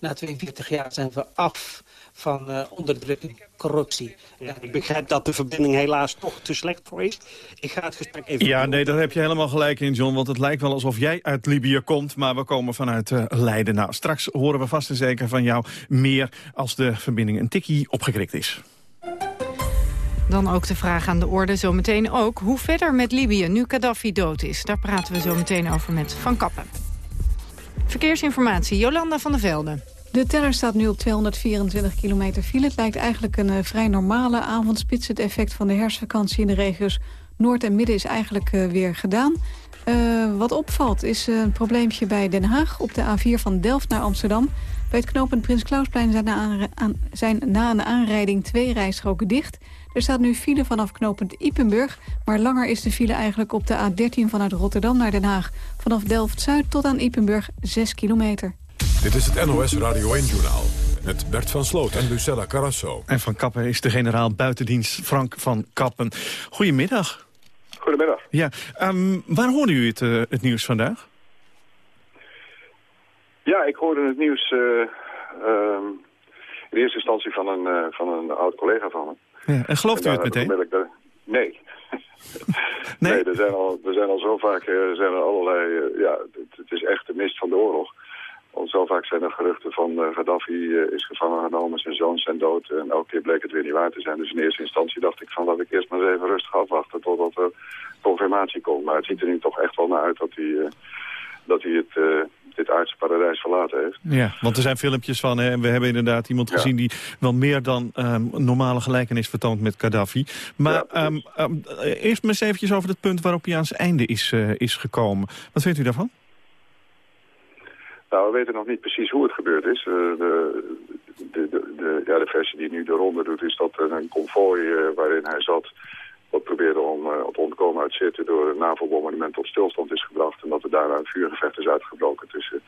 Na 42 jaar zijn we af van uh, onderdrukking, corruptie. Ja, ik begrijp dat de verbinding helaas toch te slecht voor is. Ik ga het gesprek even... Ja, nee, daar heb je helemaal gelijk in, John. Want het lijkt wel alsof jij uit Libië komt, maar we komen vanuit uh, Leiden. Nou, straks horen we vast en zeker van jou meer als de verbinding een tikkie opgekrikt is. Dan ook de vraag aan de orde, zometeen ook. Hoe verder met Libië nu Gaddafi dood is? Daar praten we zo meteen over met Van Kappen. Verkeersinformatie, Jolanda van der Velde. De teller staat nu op 224 kilometer file. Het lijkt eigenlijk een uh, vrij normale avondspits. Het effect van de herfstvakantie in de regio's Noord en Midden is eigenlijk uh, weer gedaan. Uh, wat opvalt is een probleempje bij Den Haag op de A4 van Delft naar Amsterdam. Bij het knooppunt Prins Klausplein zijn na, aan, zijn na een aanrijding twee rijstroken dicht. Er staat nu file vanaf knooppunt Ipenburg, maar langer is de file eigenlijk op de A13 vanuit Rotterdam naar Den Haag. Vanaf Delft-Zuid tot aan Ipenburg 6 kilometer. Dit is het NOS Radio 1-journaal met Bert van Sloot en Lucella Carrasso. En van Kappen is de generaal buitendienst Frank van Kappen. Goedemiddag. Goedemiddag. Ja, um, waar hoorde u het, uh, het nieuws vandaag? Ja, ik hoorde het nieuws uh, uh, in eerste instantie van een, uh, van een oud collega van me. Ja, en gelooft u het meteen? Nee. nee. nee. er zijn al, er zijn al zo vaak er zijn er allerlei... ja, het, het, is echt de mist van de oorlog. Want zo vaak zijn er geruchten van uh, Gaddafi uh, is gevangen genomen, zijn zoons zijn dood. En elke keer bleek het weer niet waar te zijn. Dus in eerste instantie dacht ik van laat ik eerst maar eens even rustig afwachten totdat er confirmatie komt. Maar het ziet er nu toch echt wel naar uit dat hij, uh, dat hij het, dit aardse paradijs verlaten heeft. Ja, want er zijn filmpjes van en we hebben inderdaad iemand gezien die wel meer dan um, normale gelijkenis vertoont met Gaddafi. Maar ja, um, um, eerst maar eens eventjes over het punt waarop hij aan zijn einde is, is gekomen. Wat vindt u daarvan? Nou, we weten nog niet precies hoe het gebeurd is. Uh, de, de, de, de, ja, de versie die nu de ronde doet is dat een konvooi uh, waarin hij zat... wat probeerde om uh, te ontkomen uit zitten door een NAVO-bombardement tot stilstand is gebracht... en dat er een vuurgevecht is uitgebroken tussen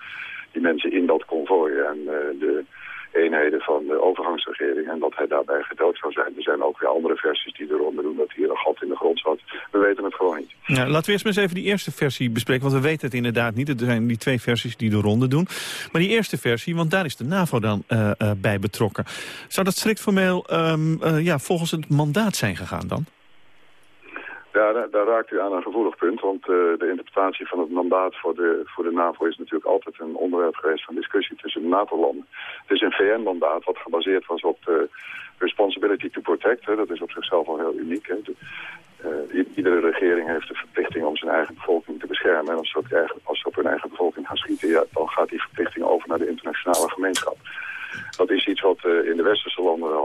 die mensen in dat konvooi en de eenheden van de overgangsregering en dat hij daarbij gedood zou zijn. Er zijn ook weer andere versies die eronder doen dat hier een gat in de grond zat. We weten het gewoon niet. Laten we eerst maar eens even die eerste versie bespreken, want we weten het inderdaad niet. Er zijn die twee versies die de ronde doen. Maar die eerste versie, want daar is de NAVO dan uh, bij betrokken. Zou dat strikt formeel uh, ja, volgens het mandaat zijn gegaan dan? Ja, daar, raakt u aan een gevoelig punt, want uh, de interpretatie van het mandaat voor de, voor de NAVO is natuurlijk altijd een onderwerp geweest van discussie tussen de NATO-landen. Het is een VN-mandaat wat gebaseerd was op de responsibility to protect. Hè. Dat is op zichzelf al heel uniek. Hè. De, uh, iedere regering heeft de verplichting om zijn eigen bevolking te beschermen. En als ze op, eigen, als op hun eigen bevolking gaan schieten, ja, dan gaat die verplichting over naar de internationale gemeenschap. Dat is iets wat uh, in de westerse landen uh,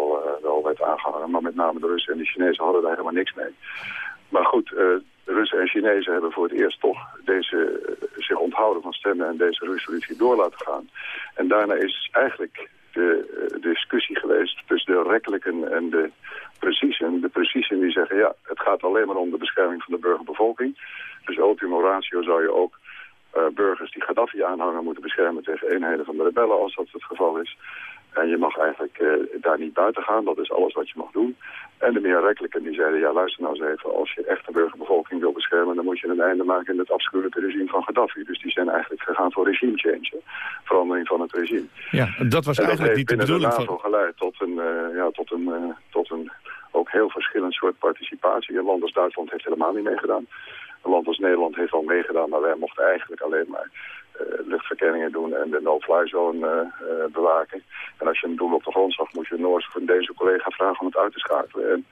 wel werd aangehangen. Maar met name de Russen en de Chinezen hadden daar helemaal niks mee. Maar goed, uh, de Russen en Chinezen hebben voor het eerst toch deze, uh, zich onthouden van stemmen en deze resolutie door laten gaan. En daarna is eigenlijk de uh, discussie geweest tussen de rekkelijken en de precisen. De precisen die zeggen, ja, het gaat alleen maar om de bescherming van de burgerbevolking. Dus ultimo ratio zou je ook burgers die Gaddafi aanhangen moeten beschermen tegen eenheden van de rebellen, als dat het geval is. En je mag eigenlijk uh, daar niet buiten gaan. Dat is alles wat je mag doen. En de meer rekkelijken die zeiden, ja luister nou eens even. Als je echt de burgerbevolking wil beschermen, dan moet je een einde maken in het afschuwelijke regime van Gaddafi. Dus die zijn eigenlijk gegaan voor regime change. Verandering van het regime. Ja, dat was en eigenlijk niet de bedoeling van... Dat geleid tot een, uh, ja, tot een, uh, tot een ook heel verschillend soort participatie. Een land als Duitsland heeft helemaal niet meegedaan. Een land als Nederland heeft al meegedaan, maar wij mochten eigenlijk alleen maar uh, luchtverkenningen doen en de no-fly zone uh, uh, bewaken. En als je een doel op de grond zag, moest je Noors van deze collega vragen om het uit te schakelen. En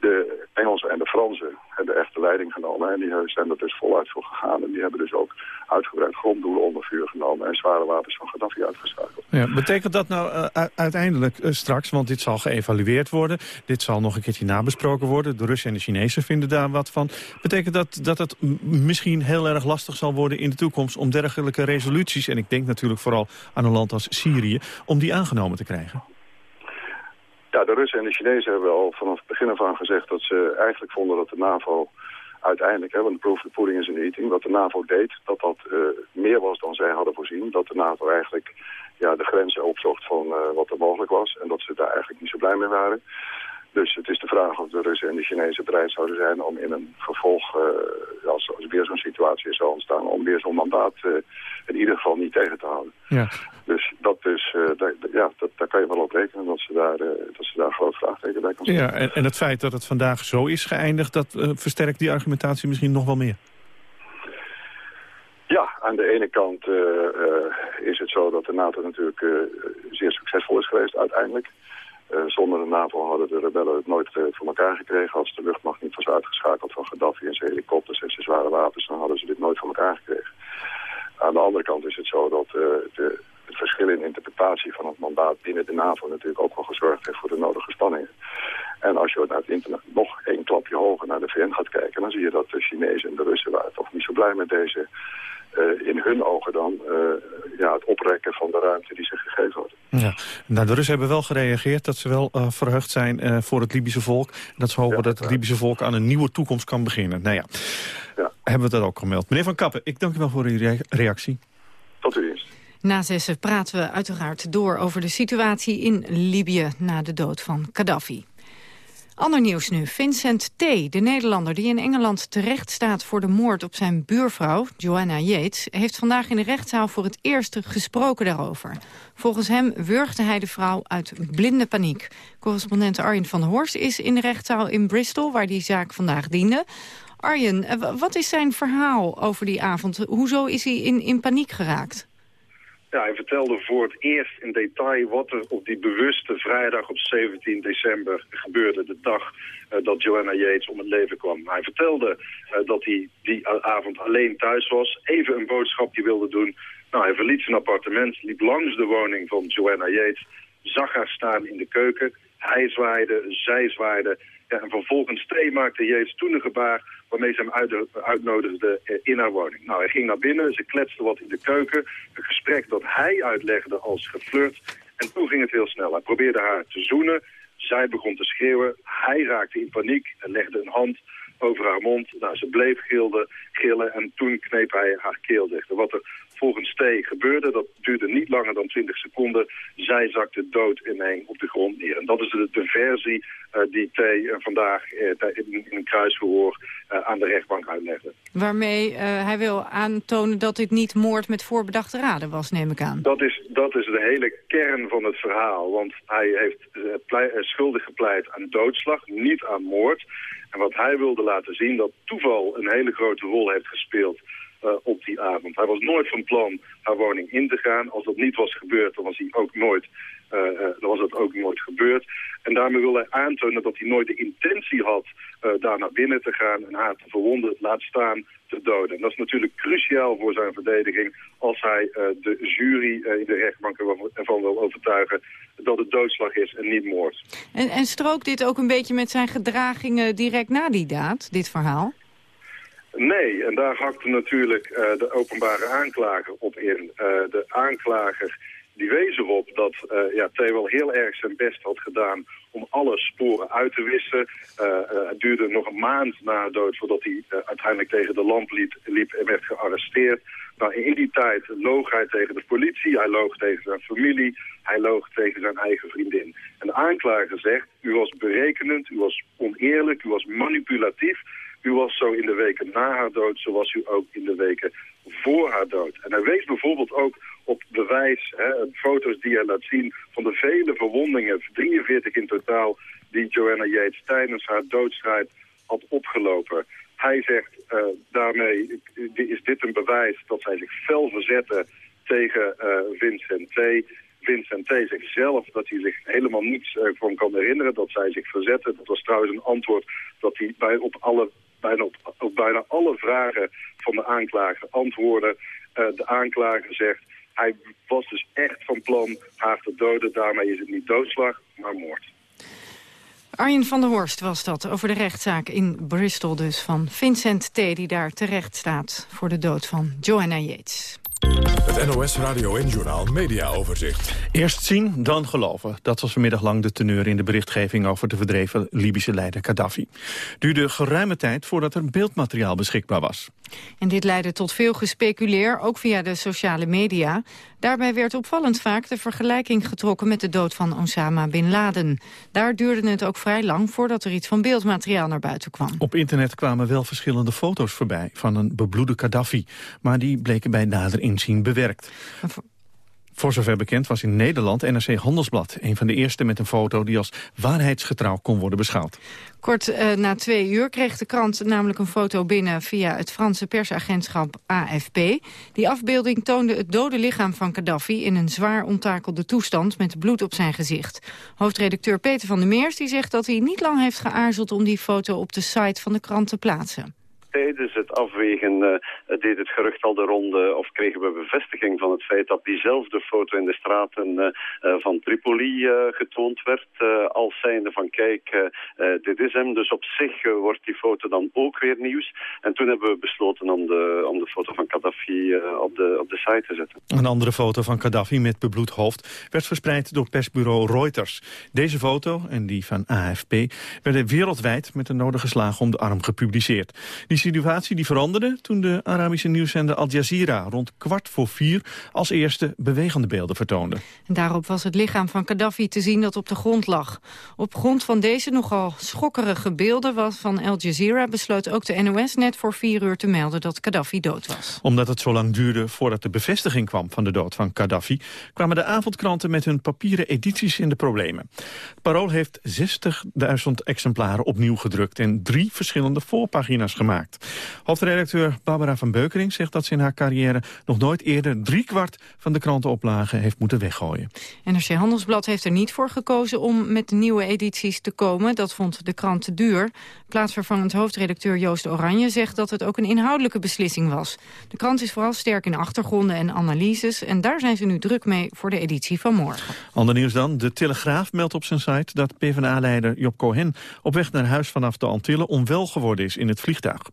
de Engelsen en de Fransen hebben echt de leiding genomen. En die zijn er dus voluit voor gegaan. En die hebben dus ook uitgebreid gronddoelen onder vuur genomen... en zware wapens van Gaddafi uitgeschakeld. Ja, betekent dat nou uh, uiteindelijk uh, straks, want dit zal geëvalueerd worden... dit zal nog een keertje nabesproken worden... de Russen en de Chinezen vinden daar wat van... betekent dat dat het misschien heel erg lastig zal worden in de toekomst... om dergelijke resoluties, en ik denk natuurlijk vooral aan een land als Syrië... om die aangenomen te krijgen? Ja, de Russen en de Chinezen hebben al vanaf het begin af aan gezegd dat ze eigenlijk vonden dat de NAVO uiteindelijk, hè, want de proof of the pudding is in eating, wat de NAVO deed, dat dat uh, meer was dan zij hadden voorzien. Dat de NAVO eigenlijk ja, de grenzen opzocht van uh, wat er mogelijk was en dat ze daar eigenlijk niet zo blij mee waren. Dus het is de vraag of de Russen en de Chinezen bereid zouden zijn om in een vervolg, uh, als, als weer zo'n situatie is ontstaan, om weer zo'n mandaat uh, in ieder geval niet tegen te houden. Ja. Dus dat is, uh, daar, ja, dat, daar kan je wel op rekenen dat ze daar, dat ze daar groot vraagteken bij kan stellen. Ja, en, en het feit dat het vandaag zo is geëindigd, dat versterkt die argumentatie misschien nog wel meer. Ja, aan de ene kant is het zo dat de NATO natuurlijk zeer succesvol is geweest uiteindelijk. zonder de NAVO hadden de rebellen het nooit voor elkaar gekregen. Als de luchtmacht niet was uitgeschakeld van Gaddafi en zijn helikopters en zijn zware wapens, dan hadden ze dit nooit voor elkaar gekregen. Aan de andere kant is het zo dat de, het verschil in interpretatie van het mandaat binnen de NAVO natuurlijk ook wel gezorgd heeft voor de nodige spanningen. En als je naar het internet nog één klapje hoger naar de VN gaat kijken, dan zie je dat de Chinezen en de Russen waren toch niet zo blij met deze, uh, in hun ogen dan, uh, ja, het oprekken van de ruimte die ze gegeven hadden. Ja. Nou, de Russen hebben wel gereageerd dat ze wel uh, verheugd zijn voor het Libische volk. Dat ze hopen ja, dat het Libische volk aan een nieuwe toekomst kan beginnen. Nou ja, ja. hebben we dat ook gemeld. Meneer Van Kappen, ik dank u wel voor uw re reactie. Tot u. Na zessen praten we uiteraard door over de situatie in Libië na de dood van Gaddafi. Ander nieuws nu. Vincent T., de Nederlander die in Engeland terecht staat voor de moord op zijn buurvrouw, Joanna Yates, heeft vandaag in de rechtszaal voor het eerst gesproken daarover. Volgens hem wurgde hij de vrouw uit blinde paniek. Correspondent Arjen van Horst is in de rechtszaal in Bristol, waar die zaak vandaag diende. Arjen, eh, wat is zijn verhaal over die avond? Hoezo is hij in, in paniek geraakt? Hij vertelde voor het eerst in detail wat er op die bewuste vrijdag op 17 december gebeurde. De dag uh, dat Joanna Yates om het leven kwam. Hij vertelde uh, dat hij die avond alleen thuis was. Even een boodschapje wilde doen. Nou, hij verliet zijn appartement, liep langs de woning van Joanna Yates. Zag haar staan in de keuken. Hij zwaaide, zij zwaaide. En vervolgens T maakte Yates toen een gebaar waarmee ze hem uitnodigde eh, in haar woning. Nou, hij ging naar binnen, ze kletste wat in de keuken. Een gesprek dat hij uitlegde als geflirt. En toen ging het heel snel. Hij probeerde haar te zoenen. Zij begon te schreeuwen. Hij raakte in paniek en legde een hand over haar mond. Nou, ze bleef gilde, gillen en toen kneep hij haar keel dicht. wat er volgens T gebeurde, dat duurde niet langer dan 20 seconden. Zij zakte dood in een op de grond neer. En dat is de, de versie uh, die T uh, vandaag uh, in, in, een kruisverhoor aan de rechtbank uitlegde. Waarmee hij wil aantonen dat dit niet moord met voorbedachte raden was, neem ik aan. Dat is, dat is de hele kern van het verhaal. Want hij heeft schuldig gepleit aan doodslag, niet aan moord. En wat hij wilde laten zien, dat toeval een hele grote rol heeft gespeeld uh, op die avond. Hij was nooit van plan haar woning in te gaan. Als dat niet was gebeurd, dan was, hij ook nooit, uh, uh, dan was dat ook nooit gebeurd. En daarmee wil hij aantonen dat hij nooit de intentie had daar naar binnen te gaan en haar te verwonden, laat staan te doden. En dat is natuurlijk cruciaal voor zijn verdediging als hij de jury in de rechtbank ervan wil overtuigen dat het doodslag is en niet moord. En, en strookt dit ook een beetje met zijn gedragingen direct na die daad, dit verhaal? Nee, en daar hakte natuurlijk uh, de openbare aanklager op in. Uh, de aanklager die wees erop dat uh, ja, T wel heel erg zijn best had gedaan om alle sporen uit te wissen. het duurde nog een maand na dood voordat hij uiteindelijk tegen de lamp liep, liep en werd gearresteerd. Nou, in die tijd loog hij tegen de politie, hij loog tegen zijn familie, hij loog tegen zijn eigen vriendin. En de aanklager zegt, u was berekenend, u was oneerlijk, u was manipulatief... U was zo in de weken na haar dood, zoals u ook in de weken voor haar dood. En hij wees bijvoorbeeld ook op bewijs, hè, foto's die hij laat zien van de vele verwondingen, 43 in totaal, die Joanna Yates tijdens haar doodstrijd had opgelopen. Hij zegt uh, daarmee is dit een bewijs dat zij zich fel verzetten tegen uh, Vincent T. Vincent T. zegt zelf dat hij zich helemaal niets uh, van kan herinneren, dat zij zich verzetten. Dat was trouwens een antwoord dat hij bij, op alle bijna op, bijna alle vragen van de aanklager antwoorden. Uh, de aanklager zegt, hij was dus echt van plan haar te doden. Daarmee is het niet doodslag, maar moord. Arjen van der Horst was dat over de rechtszaak in Bristol dus van Vincent T. die daar terecht staat voor de dood van Joanna Yates. Het NOS Radio en Journal Media Overzicht. Eerst zien, dan geloven. Dat was vanmiddag lang de teneur in de berichtgeving over de verdreven Libische leider Gaddafi. Duurde geruime tijd voordat er beeldmateriaal beschikbaar was. En dit leidde tot veel gespeculeer, ook via de sociale media. Daarbij werd opvallend vaak de vergelijking getrokken met de dood van Osama Bin Laden. Daar duurde het ook vrij lang voordat er iets van beeldmateriaal naar buiten kwam. Op internet kwamen wel verschillende foto's voorbij van een bebloede Gaddafi. Maar die bleken bij nader inzien bewerkt. Voor zover bekend was in Nederland NRC Handelsblad... een van de eerste met een foto die als waarheidsgetrouw kon worden beschouwd. Kort uh, na twee uur kreeg de krant namelijk een foto binnen... via het Franse persagentschap AFP. Die afbeelding toonde het dode lichaam van Gaddafi... in een zwaar ontakelde toestand met bloed op zijn gezicht. Hoofdredacteur Peter van der Meers die zegt dat hij niet lang heeft geaarzeld... om die foto op de site van de krant te plaatsen tijdens het afwegen uh, deed het gerucht al de ronde of kregen we bevestiging van het feit dat diezelfde foto in de straten uh, uh, van Tripoli getoond werd als zijnde van kijk, dit is hem. Dus op zich wordt die foto dan ook weer nieuws. En toen hebben we besloten om de, om de foto van Gaddafi op, de, op de site te zetten. Een andere foto van Gaddafi met bebloed hoofd werd verspreid door persbureau Reuters. Deze foto en die van AFP werden wereldwijd met de nodige slagen om de arm gepubliceerd. Die situatie die veranderde toen de Arabische nieuwszender Al Jazeera rond kwart voor vier als eerste bewegende beelden vertoonde. En daarop was het lichaam van Gaddafi te zien dat op de grond lag. Op grond van deze nogal schokkerige beelden was van Al Jazeera besloot ook de NOS net voor vier uur te melden dat Gaddafi dood was. Omdat het zo lang duurde voordat de bevestiging kwam van de dood van Gaddafi, kwamen de avondkranten met hun papieren edities in de problemen. Het Parool heeft 60.000 exemplaren opnieuw gedrukt en drie verschillende voorpagina's gemaakt. Hoofdredacteur Barbara van Beukering zegt dat ze in haar carrière nog nooit eerder driekwart van de krantenoplagen heeft moeten weggooien. NRC Handelsblad heeft er niet voor gekozen om met nieuwe edities te komen. Dat vond de krant te duur. Plaatsvervangend hoofdredacteur Joost Oranje zegt dat het ook een inhoudelijke beslissing was. De krant is vooral sterk in achtergronden en analyses en daar zijn ze nu druk mee voor de editie van morgen. Ander nieuws dan. De Telegraaf meldt op zijn site dat PvdA-leider Job Cohen op weg naar huis vanaf de Antillen onwel geworden is in het vliegtuig.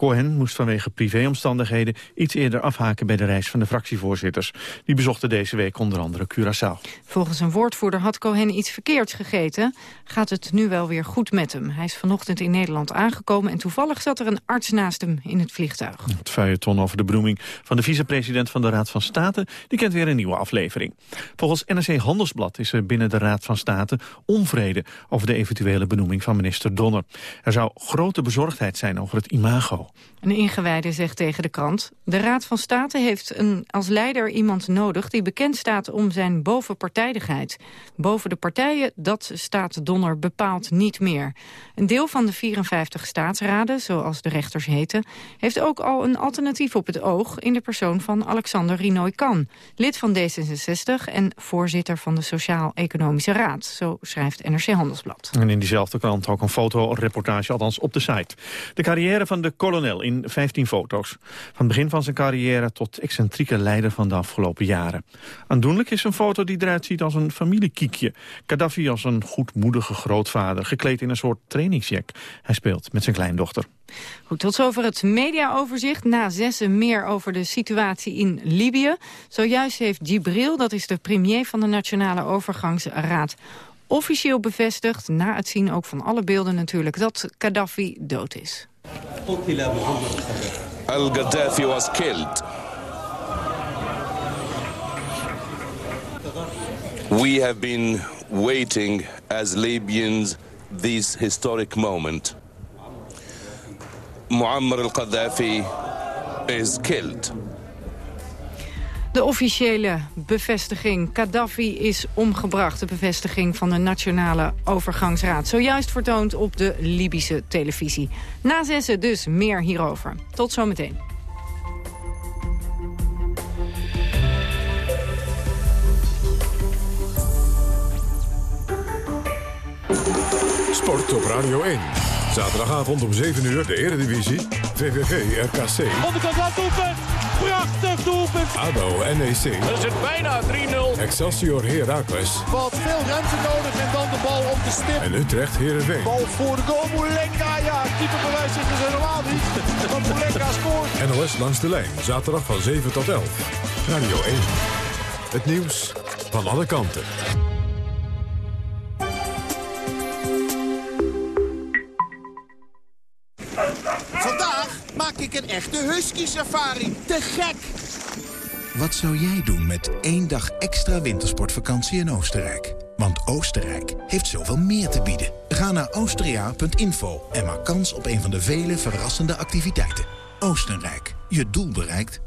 Cohen moest vanwege privéomstandigheden iets eerder afhaken bij de reis van de fractievoorzitters. Die bezochten deze week onder andere Curaçao. Volgens een woordvoerder had Cohen iets verkeerds gegeten. Gaat het nu wel weer goed met hem? Hij is vanochtend in Nederland aangekomen en toevallig zat er een arts naast hem in het vliegtuig. Het feuilleton over de benoeming van de vicepresident van de Raad van State, die kent weer een nieuwe aflevering. Volgens NRC Handelsblad is er binnen de Raad van State onvrede over de eventuele benoeming van minister Donner. Er zou grote bezorgdheid zijn over het imago. Een ingewijde zegt tegen de krant... de Raad van State heeft een, als leider iemand nodig... die bekend staat om zijn bovenpartijdigheid. Boven de partijen, dat staat Donner bepaald niet meer. Een deel van de 54 staatsraden, zoals de rechters heten... heeft ook al een alternatief op het oog... in de persoon van Alexander Rinoy-Kan. Lid van D66 en voorzitter van de Sociaal-Economische Raad. Zo schrijft NRC Handelsblad. En in diezelfde krant ook een fotoreportage, althans op de site. De carrière van de kolonel in 15 foto's. Van begin van zijn carrière tot excentrieke leider van de afgelopen jaren. Aandoenlijk is een foto die eruit ziet als een familiekiekje. Gaddafi als een goedmoedige grootvader, gekleed in een soort trainingsjack. Hij speelt met zijn kleindochter. Goed, tot zover het mediaoverzicht. Na zessen meer over de situatie in Libië. Zojuist heeft Gibril, dat is de premier van de Nationale Overgangsraad officieel bevestigd, na het zien ook van alle beelden natuurlijk, dat Gaddafi dood is. Al-Gaddafi was killed. We have been waiting as Libyans this historic moment. Muammar al-Gaddafi is killed. De officiële bevestiging. Gaddafi is omgebracht. De bevestiging van de Nationale Overgangsraad. Zojuist vertoond op de Libische televisie. Na zessen dus meer hierover. Tot zometeen. Sport op Radio 1. Zaterdagavond om 7 uur de Eredivisie. VVV RKC. Onderkant laat open. Prachtig doelpunt. ADO NEC. Dat is het bijna 3-0. Excelsior Heracles. Wat veel ruimte nodig en dan de bal op de stip. En Utrecht Heerenveen. Bal voor de goal. Moulenka, ja. Keeper bewijst zich dus helemaal niet. Want Moulenka scoort. NOS langs de lijn. Zaterdag van 7 tot 11. Radio 1. Het nieuws van alle kanten. maak ik een echte husky-safari. Te gek! Wat zou jij doen met één dag extra wintersportvakantie in Oostenrijk? Want Oostenrijk heeft zoveel meer te bieden. Ga naar austria.info en maak kans op een van de vele verrassende activiteiten. Oostenrijk, je doel bereikt.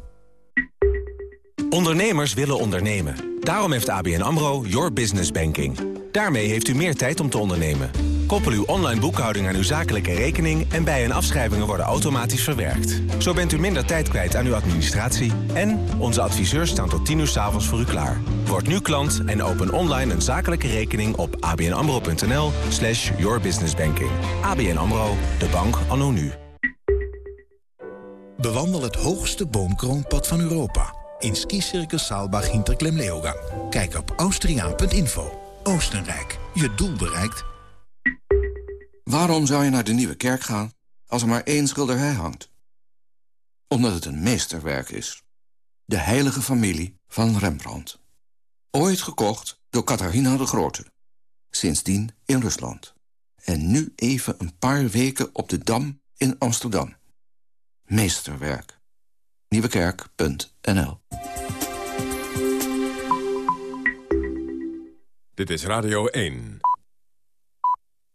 Ondernemers willen ondernemen. Daarom heeft ABN AMRO Your Business Banking. Daarmee heeft u meer tijd om te ondernemen. Koppel uw online boekhouding aan uw zakelijke rekening... en bij- en afschrijvingen worden automatisch verwerkt. Zo bent u minder tijd kwijt aan uw administratie... en onze adviseurs staan tot 10 uur s avonds voor u klaar. Word nu klant en open online een zakelijke rekening op abnamro.nl slash yourbusinessbanking. ABN AMRO, de bank anno nu. Bewandel het hoogste boomkroonpad van Europa. In skicircus Saalbach Hinterklemleogang. Kijk op austriaan.info. Oostenrijk, je doel bereikt. Waarom zou je naar de Nieuwe Kerk gaan als er maar één schilderij hangt? Omdat het een meesterwerk is. De heilige familie van Rembrandt. Ooit gekocht door Catharina de Grote. Sindsdien in Rusland. En nu even een paar weken op de Dam in Amsterdam. Meesterwerk. Nieuwekerk.nl Dit is Radio 1.